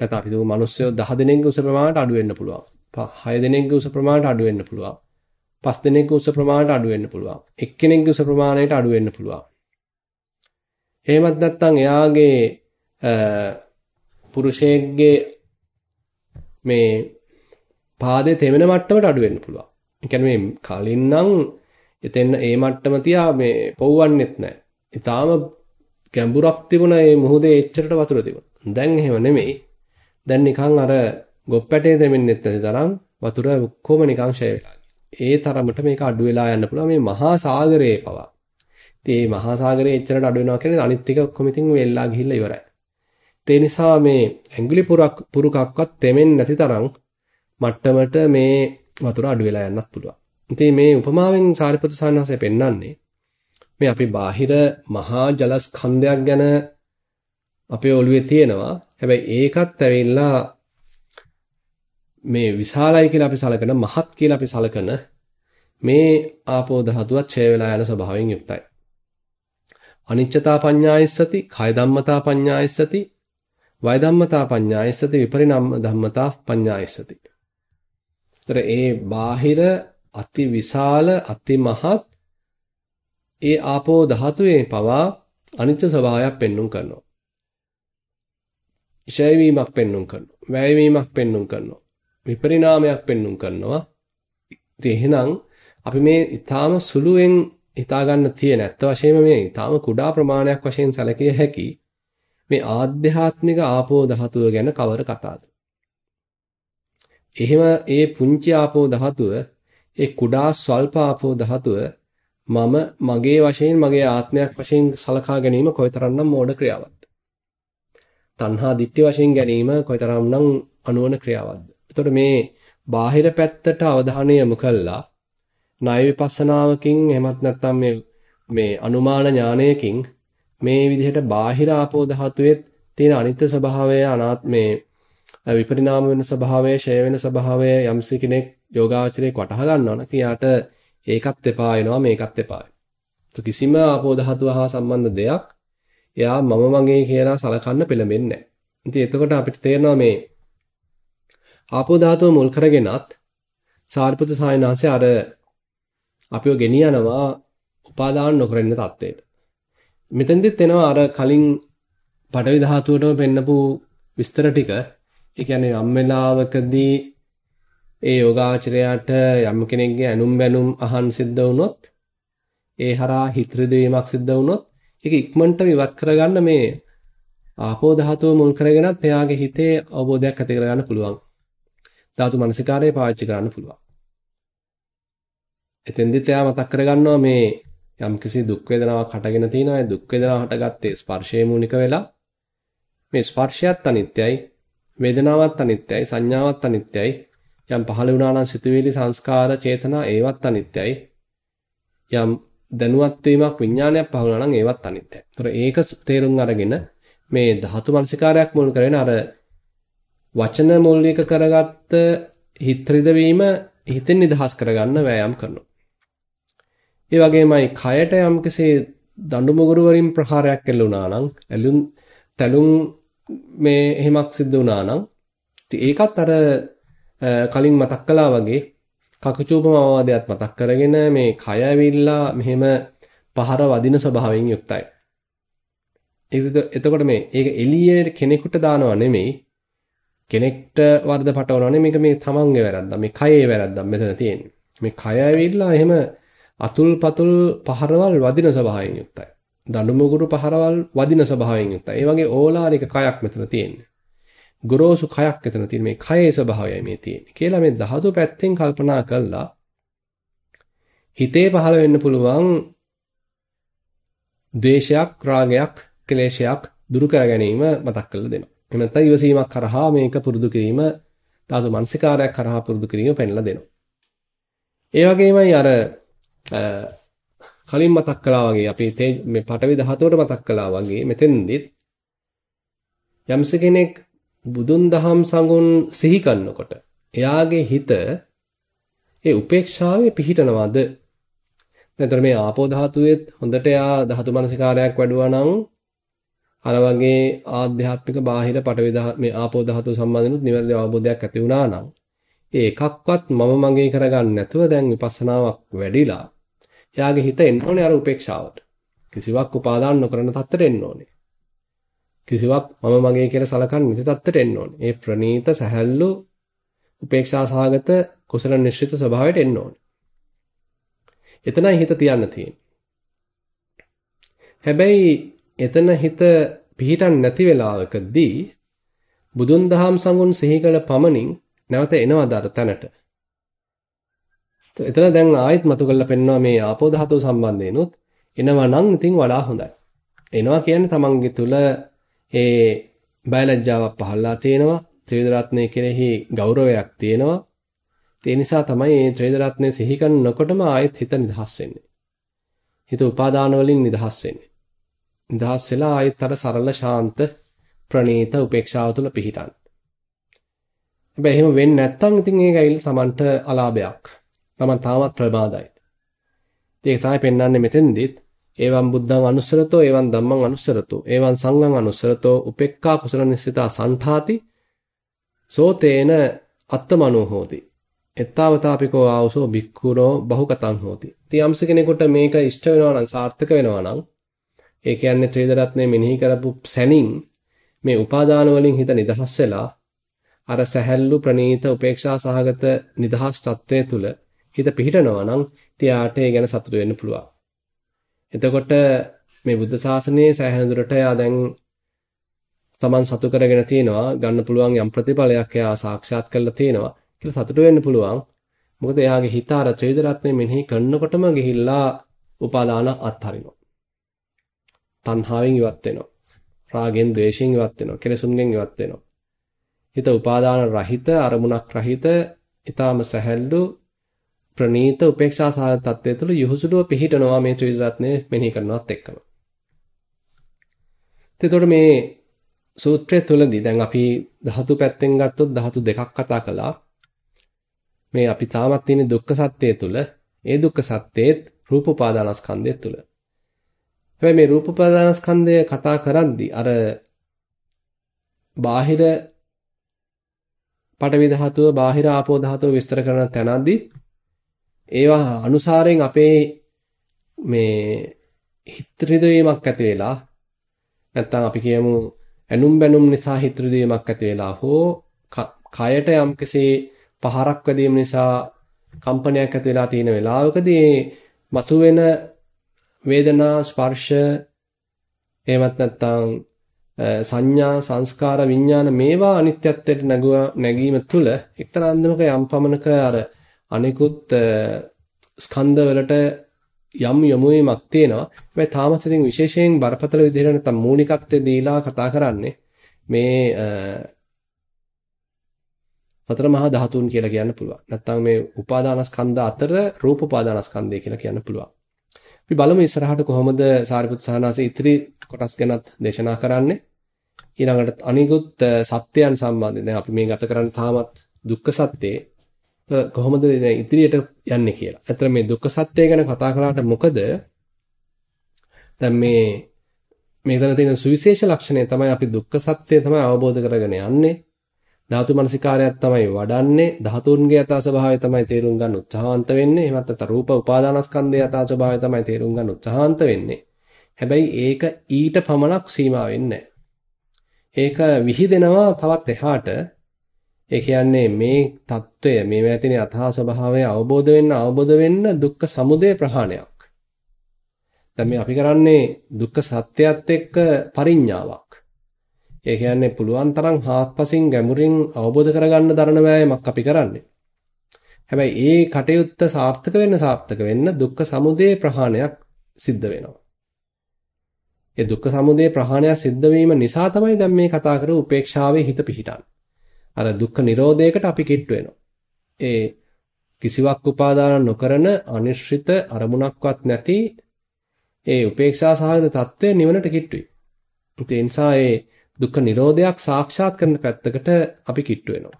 නැත්නම් අපි දුමු මිනිස්සු 10 දෙනෙක්ගේ උස ප්‍රමාණයට අඩු වෙන්න පුළුවන්. 6 දෙනෙක්ගේ උස ප්‍රමාණයට අඩු වෙන්න පුළුවන්. 5 දෙනෙක්ගේ උස ප්‍රමාණයට අඩු වෙන්න පුළුවන්. එක්කෙනෙක්ගේ උස ප්‍රමාණයට අඩු වෙන්න පුළුවන්. එහෙමත් නැත්නම් එයාගේ පුරුෂයෙක්ගේ මේ පාදේ තෙමෙන මට්ටමට අඩු වෙන්න පුළුවන්. ඒ කියන්නේ මේ කලින් නම් එතෙන් ඒ මට්ටම තියා මේ පොව්වන්නෙත් නැහැ. ඊටාම ගැඹුරක් තිබුණා මේ මුහුදේ එච්චරට වතුර තිබුණා. දැන් එහෙම නෙමෙයි. දැන් නිකන් අර ගොප්පැටේ දෙමින්නෙත් නැති තරම් වතුර ඔක්කොම නිකන් ෂය වෙලා. ඒ තරමට මේක අඩු වෙලා යන්න පුළුවන් මේ මහා සාගරයේ පවා. ඉතින් මේ මහා සාගරයේ එච්චරට අඩු වෙනවා කියන්නේ අනිත් ටික ඔක්කොම ඉතින් වෙල්ලා ගිහිල්ලා ඉවරයි. ඒ නිසා මේ ඇඟිලි පුරුකක්වත් තෙමෙන්නේ නැති තරම් මට්ටමට මේ වතුර අඩු වෙලා යන්නත් පුළුවන්. ඉතින් මේ උපමාවෙන් සාරිපුත්‍ර සාන්වහන්සේ පෙන්වන්නේ මේ අපි බාහිර මහා ජල ස්කන්ධයක් ගැන අපේ ඔළුවේ තියෙනවා. හැබැයි ඒකත් ඇවිල්ලා මේ විශාලයි කියලා අපි සලකන මහත් කියලා අපි සලකන මේ ආපෝ ධාතුවත් ඡය වෙලා යන ස්වභාවයෙන් යුක්තයි. අනිච්චතා පඤ්ඤායස්සති, කාය ධම්මතා පඤ්ඤායස්සති, වය ධම්මතා පඤ්ඤායස්සති, විපරිණාම ධම්මතා පඤ්ඤායස්සති. ඒතර ඒ බාහිර අති විශාල අති මහත් ඒ ආපෝ ධාතුවේ පවා අනිච්ච ස්වභාවයක් පෙන්눔 කරනවා. ඡය වීමක් පෙන්눔 කරනවා. වැය වීමක් පෙන්눔 කරනවා. විපරිණාමයක් පෙන්눔 කරනවා. ඉතින් එහෙනම් අපි මේ ඊටාම සුළුෙන් හිතා ගන්න තියෙන ඇත්ත වශයෙන්ම මේ ඊටාම කුඩා ප්‍රමාණයක් වශයෙන් සැලකිය හැකි මේ ආධ්‍යාත්මික ආපෝ ධාතුව ගැන කවර කතාවද? එහෙම ඒ පුංචි ආපෝ ධාතුව ඒ කුඩා ස්වල්ප ආපෝ ධාතුව මම මගේ වශයෙන් මගේ ආත්මයක් වශයෙන් සලකා ගැනීම කොයිතරම්නම් මෝඩ ක්‍රියාවක්ද? තණ්හා දිට්ඨි වශයෙන් ගැනීම කොයිතරම්නම් අනුවන ක්‍රියාවක්ද? එතකොට මේ බාහිර පැත්තට අවධානය යොමු කළා ණය විපස්සනාවකින් එහෙමත් නැත්නම් මේ මේ අනුමාන ඥානයකින් මේ විදිහට බාහිර ආපෝ ධාතුවේ තියෙන අනිත්‍ය ස්වභාවය අනාත්මේ විපරිණාම වෙන ස්වභාවය, ෂය වෙන ස්වභාවය යම්සි කෙනෙක් යෝගාචරයේ වටහා ගන්නවා නම් එයාට ඒකත් එපා වෙනවා මේකත් එපා වෙනවා. කිසිම ආපෝ ධාතුව හා සම්බන්ධ දෙයක් එයා මම මගේ කියලා සලකන්න පෙළඹෙන්නේ නැහැ. ඉතින් එතකොට අපිට තේරෙනවා මේ ආපෝ ධාතුව මුල් කරගෙනත් සාරිපුත්‍ර සායනාංශය අර අපිව ගෙනියනවා උපාදාන නොකරන තත්ත්වයට. මෙතෙන්දිත් එනවා අර කලින් පඩවි ධාතුවටම පෙන්නපු විස්තර ටික. ඒ කියන්නේ යම් වෙලාවකදී ඒ යෝගාචරයට යම් කෙනෙක්ගේ ඇනුම් බැනුම් අහන් සිද්ධ වුණොත් ඒ හරහා හිත රිදවීමක් සිද්ධ වුණොත් ඒක ඉක්මනට ඉවත් කරගන්න මේ ආපෝ ධාතුව මුල් කරගෙනත් එයාගේ හිතේ අවබෝධයක් ඇති කරගන්න පුළුවන්. ධාතු මනසිකාරය පාවිච්චි කරන්න පුළුවන්. එතෙන්දිත් එයා මතක් කරගන්නවා මේ යම්කිසි දුක් වේදනාවක් හටගෙන තියෙනවා. ඒ දුක් වේදනාව හටගත්තේ ස්පර්ශයේ මූලික වෙලා. මේ ස්පර්ශයත් අනිත්‍යයි, වේදනාවත් අනිත්‍යයි, සංඥාවත් අනිත්‍යයි. යම් පහළ වුණා නම් සිතුවිලි සංස්කාර චේතනා ඒවත් අනිත්‍යයි. යම් දැනුවත් වීමක් විඥානයක් පහළ වුණා නම් ඒවත් අනිත්‍යයි. ඒතර ඒක තේරුම් අරගෙන මේ ධාතු මනසිකාරයක් මුල් කරගෙන අර වචන මූලික කරගත්ත හිත රිදවීම හිතෙන් නිදහස් කරගන්න වෑයම් කරනවා. ඒ වගේමයි කයට යම්කිසි දඬු මුගුරු වලින් ප්‍රහාරයක් එල්ලුණා නම් ඇලුම් තැලුම් මේ එහෙමක් සිද්ධ වුණා නම් ඒකත් අර කලින් මතක් කළා වගේ කකචූපම අවවාදයක් මතක් කරගෙන මේ කය ඇවිල්ලා මෙහෙම පහර වදින ස්වභාවයෙන් යුක්තයි. එතකොට මේ ඒක එළියේ කෙනෙකුට දානව නෙමෙයි කෙනෙක්ට වර්ධ පටවනවා නෙමෙයි මේක මේ තමන්ගේ වැරද්දක් මේ කයේ වැරද්දක් මෙතන තියෙන්නේ. මේ කය ඇවිල්ලා එහෙම අතුල් පතුල් පහරවල් වදින ස්වභාවයෙන් යුක්තයි. දඬුමුගුරු පහරවල් වදින ස්වභාවයෙන් යුක්තයි. ඒ වගේ ඕලාරික කයක් මෙතන තියෙන්නේ. ගොරෝසු කයක් මෙතන තියෙන මේ කයේ ස්වභාවයයි මේ තියෙන්නේ. කියලා මේ ධාතු පැත්තෙන් කල්පනා කළා හිතේ පහළ වෙන්න පුළුවන් ද්වේෂයක්, රාගයක්, ක්ලේශයක් දුරු කර ගැනීම මතක් කරලා දෙනවා. එහෙම නැත්නම් ඉවසීමක් කරහා මේක පුරුදු කිරීම ධාතු මනසිකාරයක් කරහා පුරුදු කිරීම පෙන්ලා දෙනවා. ඒ වගේමයි අර කලින් මතක් කළා වගේ අපි මේ පටවි ධාතුවට මතක් කළා වගේ මෙතෙන්දිත් යම්ස කෙනෙක් බුදුන් දහම් සඟුන් සිහි කරනකොට එයාගේ හිත ඒ උපේක්ෂාවේ පිහිටනවද නැත්නම් මේ ආපෝ ධාතුවේත් හොඳට එයා ධාතු මනසිකාරයක් වැඩුවා නම් අර වගේ ආධ්‍යාත්මික බාහිර පටවි මේ ආපෝ ධාතුව සම්බන්ධනුත් නිවැරදි අවබෝධයක් ඇති වුණා නම් ඒ එකක්වත් මම මගේ කරගන්න නැතුව දැන් විපස්සනාවක් වැඩිලා එයාගේ හිත එන්න ඕනේ අර උපේක්ෂාවට. කිසිවක් උපාදාන නොකරන තත්ත්වයට එන්න ඕනේ. කිසිවක් මම මගේ කියලා සලකන්නේ නැති තත්ත්වයට එන්න ඕනේ. ඒ ප්‍රනීත සැහැල්ලු උපේක්ෂා සහගත කුසල නිශ්චිත ස්වභාවයට එන්න ඕනේ. එතනයි හිත තියන්න තියෙන්නේ. හැබැයි එතන හිත පිහිටන් නැති වෙලාවකදී බුදුන් දහම් සංගුණ සිහි කළ පමණින් නැවත එනවද අර තැනට? එතන දැන් ආයෙත් මතු කරලා පෙන්නවා මේ ආපෝ ධාතුව සම්බන්ධයෙන්ුත් එනවා නම් ඉතින් වඩා හොඳයි. එනවා කියන්නේ තමන්ගේ තුල ඒ බයලජ්ජාවක් පහළලා තියෙනවා. ත්‍රිවිධ රත්නය කෙරෙහි ගෞරවයක් තියෙනවා. ඒ නිසා තමයි මේ ත්‍රිවිධ රත්නය සිහි කරනකොටම ආයෙත් හිත නිදහස් වෙන්නේ. හිත උපාදාන වලින් නිදහස් වෙන්නේ. නිදහස් වෙලා ආයෙත් අර සරල ශාන්ත ප්‍රණීත උපේක්ෂාව තුළ පිහිටන්න. හැබැයි එහෙම වෙන්නේ නැත්නම් ඉතින් ඒක ඇවිල්ලා Tamanට අලාභයක්. Taman තාමත් ප්‍රමාදයි. ඒක තමයි පෙන්වන්නේ මෙතෙන්දිත් ඒවම් බුද්ධං අනුස්සරතෝ ඒවම් ධම්මං අනුස්සරතෝ ඒවම් සංඝං අනුස්සරතෝ උපෙක්ඛා කුසල නිස්සිතා සන්ඨාති සෝතේන අත්තමනෝ හෝති එත්තාවතාපිකෝ ආවසෝ බික්ඛුනෝ බහුකතං හෝති. ඉතින් යම්ස කෙනෙකුට මේක ඉෂ්ට වෙනවා නම් සාර්ථක වෙනවා නම් ඒ කියන්නේ ත්‍රිදරත්නය මෙනෙහි කරපු සැනින් මේ උපාදාන වලින් හිත නිදහස් වෙලා අර සැහැල්ලු ප්‍රණීත උපේක්ෂා සහගත නිදහස් තත්වයේ තුල හිත පිහිටනවා නම් තියාට ඒ ගැන සතුටු වෙන්න පුළුවන්. එතකොට මේ බුද්ධ ශාසනයේ සෑහෙන දුරට එයා දැන් Taman සතු කරගෙන තියෙනවා ගන්න පුළුවන් යම් ප්‍රතිඵලයක් එයා සාක්ෂාත් කරලා තියෙනවා කියලා සතුටු වෙන්න පුළුවන්. මොකද එයාගේ හිත අර ත්‍රිවිධ රත්නය මෙනෙහි කරනකොටම ගිහිල්ලා උපාදාන අත්හරිනවා. තණ්හාවෙන් ඉවත් වෙනවා. රාගෙන්, ద్వේෂෙන් ඉවත් වෙනවා. කෙලෙසුන්ගෙන් ඉවත් වෙනවා. හිත උපාදාන රහිත, අරමුණක් රහිත, ඊටාම සැහැල්ලු ප්‍රනීත උපේක්ෂා සහගත තත්ත්වය තුළ යහුසුලුව පිහිටනවා මේ ත්‍රිවිධ රත්නය මෙනෙහි කරනවත් එක්කම. එතකොට මේ සූත්‍රය තුළදී දැන් අපි ධාතු පැත්තෙන් ගත්තොත් ධාතු දෙකක් කතා කළා. මේ අපි තාමත් තියෙන දුක්ඛ සත්‍යය තුළ ඒ දුක්ඛ සත්‍යයේත් රූප උපාදානස්කන්ධය තුළ. හැබැයි මේ රූප උපාදානස්කන්ධය කතා කරද්දී අර බාහිර පඨවි ධාතුව බාහිර ආපෝ ධාතුව විස්තර කරන තැනදී ඒවා අනුසාරයෙන් අපේ මේ හිත රිදවීමක් ඇති වෙලා නැත්තම් අපි කියමු ඇනුම් බැනුම් නිසා හිත රිදවීමක් ඇති වෙලා හෝ කයට යම්කිසි පහරක් වැදීම නිසා කම්පනයක් ඇති වෙලා තියෙන වෙලාවකදී මතුවෙන වේදනා ස්පර්ශ එහෙමත් නැත්නම් සංඥා සංස්කාර විඥාන මේවා අනිත්‍යත්වයට නැගීම තුළ එක්තරා අන්දමක යම් පමණක අර අනිකුත් ස්කන්ධ වලට යම් යොමු වීමක් තියෙනවා. හැබැයි තාමත් ඉතින් විශේෂයෙන් බරපතල විදිහට නැත්නම් මූලිකත්වයේ දීලා කතා කරන්නේ මේ සතර මහා ධාතුන් කියලා කියන්න පුළුවන්. නැත්නම් මේ උපාදානස්කන්ධ අතර රූප උපාදානස්කන්ධය කියලා කියන්න පුළුවන්. අපි බලමු ඉස්සරහට කොහොමද සාරිපුත් සහනාසේ ඉතිරි කොටස් ගැනත් දේශනා කරන්නේ. ඊළඟට අනිකුත් සත්‍යයන් සම්බන්ධයෙන් දැන් අපි මේ ගත කරන්නේ තාමත් දුක්ඛ සත්‍යේ. කොහොමද දැන් ඉදිරියට යන්නේ කියලා. ඇත්තට මේ දුක්ඛ සත්‍ය ගැන කතා කරාට මොකද දැන් මේ මේතන තියෙන සුවිශේෂ ලක්ෂණය තමයි අපි දුක්ඛ සත්‍ය තමයි අවබෝධ කරගෙන යන්නේ. ධාතු මනසිකාරයක් තමයි වඩන්නේ. ධාතුන්ගේ යථා ස්වභාවය තමයි තේරුම් ගන්න උත්සාහන්ත වෙන්නේ. එහෙමත් නැත්නම් රූප උපාදානස්කන්ධය යථා ස්වභාවය තමයි තේරුම් ගන්න උත්සාහන්ත වෙන්නේ. හැබැයි ඒක ඊට පමණක් සීමා වෙන්නේ ඒක විහිදෙනවා තවත් එහාට. ඒ කියන්නේ මේ తত্ত্বය මේ වැතින යථා ස්වභාවය අවබෝධ වෙන්න අවබෝධ වෙන්න දුක්ඛ සමුදය ප්‍රහාණයක්. දැන් මේ අපි කරන්නේ දුක්ඛ සත්‍යයත් එක්ක පරිඥාවක්. ඒ කියන්නේ පුළුවන් තරම් හාත්පසින් ගැඹුරින් අවබෝධ කරගන්න දරන වෑයමක් අපි කරන්නේ. හැබැයි ඒ කටයුත්ත සාර්ථක වෙන්න සාර්ථක වෙන්න දුක්ඛ සමුදය ප්‍රහාණයක් සිද්ධ වෙනවා. ඒ දුක්ඛ සමුදය ප්‍රහාණය සිද්ධ වීම නිසා තමයි දැන් මේ කතා කරපු උපේක්ෂාවේ හිත පිහිටන්නේ. අර දුක්ඛ නිරෝධයකට අපි කිට්ටු වෙනවා. ඒ කිසිවක් උපාදාන නොකරන අනිශ්චිත අරමුණක්වත් නැති ඒ උපේක්ෂා සහගත தත්ත්වය නිවනට කිට්ටුයි. ඒ නිසා ඒ දුක්ඛ නිරෝධයක් සාක්ෂාත් කරන පැත්තකට අපි කිට්ටු වෙනවා.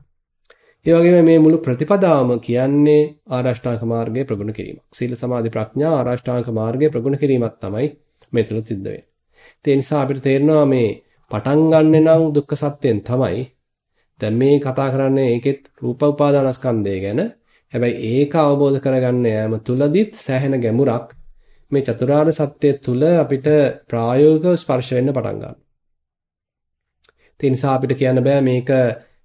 ඒ වගේම මේ මුළු ප්‍රතිපදාවම කියන්නේ ආරාෂ්ඨාංග මාර්ගයේ ප්‍රගුණ කිරීමක්. සීල සමාධි ප්‍රඥා ආරාෂ්ඨාංග මාර්ගයේ ප්‍රගුණ කිරීමක් තමයි මේ තුල සිද්ධ වෙන්නේ. ඒ නිසා අපිට තේරෙනවා මේ පටන් ගන්නෙ නම් දුක්ඛ සත්‍යයෙන් තමයි. දැන් මේ කතා කරන්නේ ඒකෙත් රූප උපාදානස්කන්ධය ගැන. හැබැයි ඒක අවබෝධ කරගන්න යාම තුලදිත් සෑහෙන ගැඹුරක් මේ චතුරාර්ය සත්‍ය තුල අපිට ප්‍රායෝගිකව ස්පර්ශ වෙන්න පටන් ගන්නවා. ඒ නිසා අපිට කියන්න බෑ මේක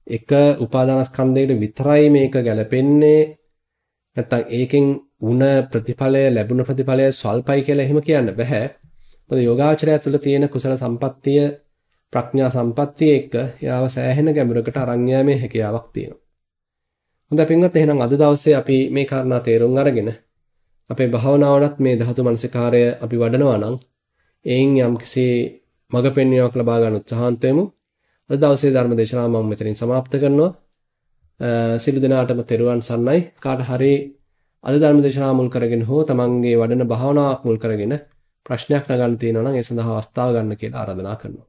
එක උපාදානස්කන්ධයකට විතරයි මේක ගැලපෙන්නේ නැත්තම් ඒකෙන් උන ප්‍රතිඵලය ලැබුණ ප්‍රතිඵලය ස්වල්පයි කියලා එහෙම කියන්න බෑ. මොකද යෝගාචරය තුළ තියෙන කුසල සම්පත්තිය ප්‍රඥා සම්පත්තිය එක්ක යාව සෑහෙන ගැඹුරකට අරන් යාමේ හැකියාවක් තියෙනවා. හොඳයි පින්වත් එහෙනම් අද දවසේ අපි මේ කාරණා තේරුම් අරගෙන අපේ භාවනාවටත් මේ ධාතු මනසිකාරය අපි වඩනවා නම් එයින් යම්කිසි මඟ පෙන්වීමක් ලබා ගන්න උත්සාහන්ත වෙමු. අද දවසේ ධර්ම දේශනාව මම මෙතනින් સમાપ્ત කරනවා. සිළු දිනාටම තෙරුවන් සරණයි. කාට හරි අද ධර්ම දේශනාව මුල් කරගෙන හෝ තමන්ගේ වඩන භාවනාවක් මුල් කරගෙන ප්‍රශ්නයක් නගන්න තියෙනවා නම් ඒ සඳහා අවස්ථාව ගන්න කියලා ආරාධනා කරනවා.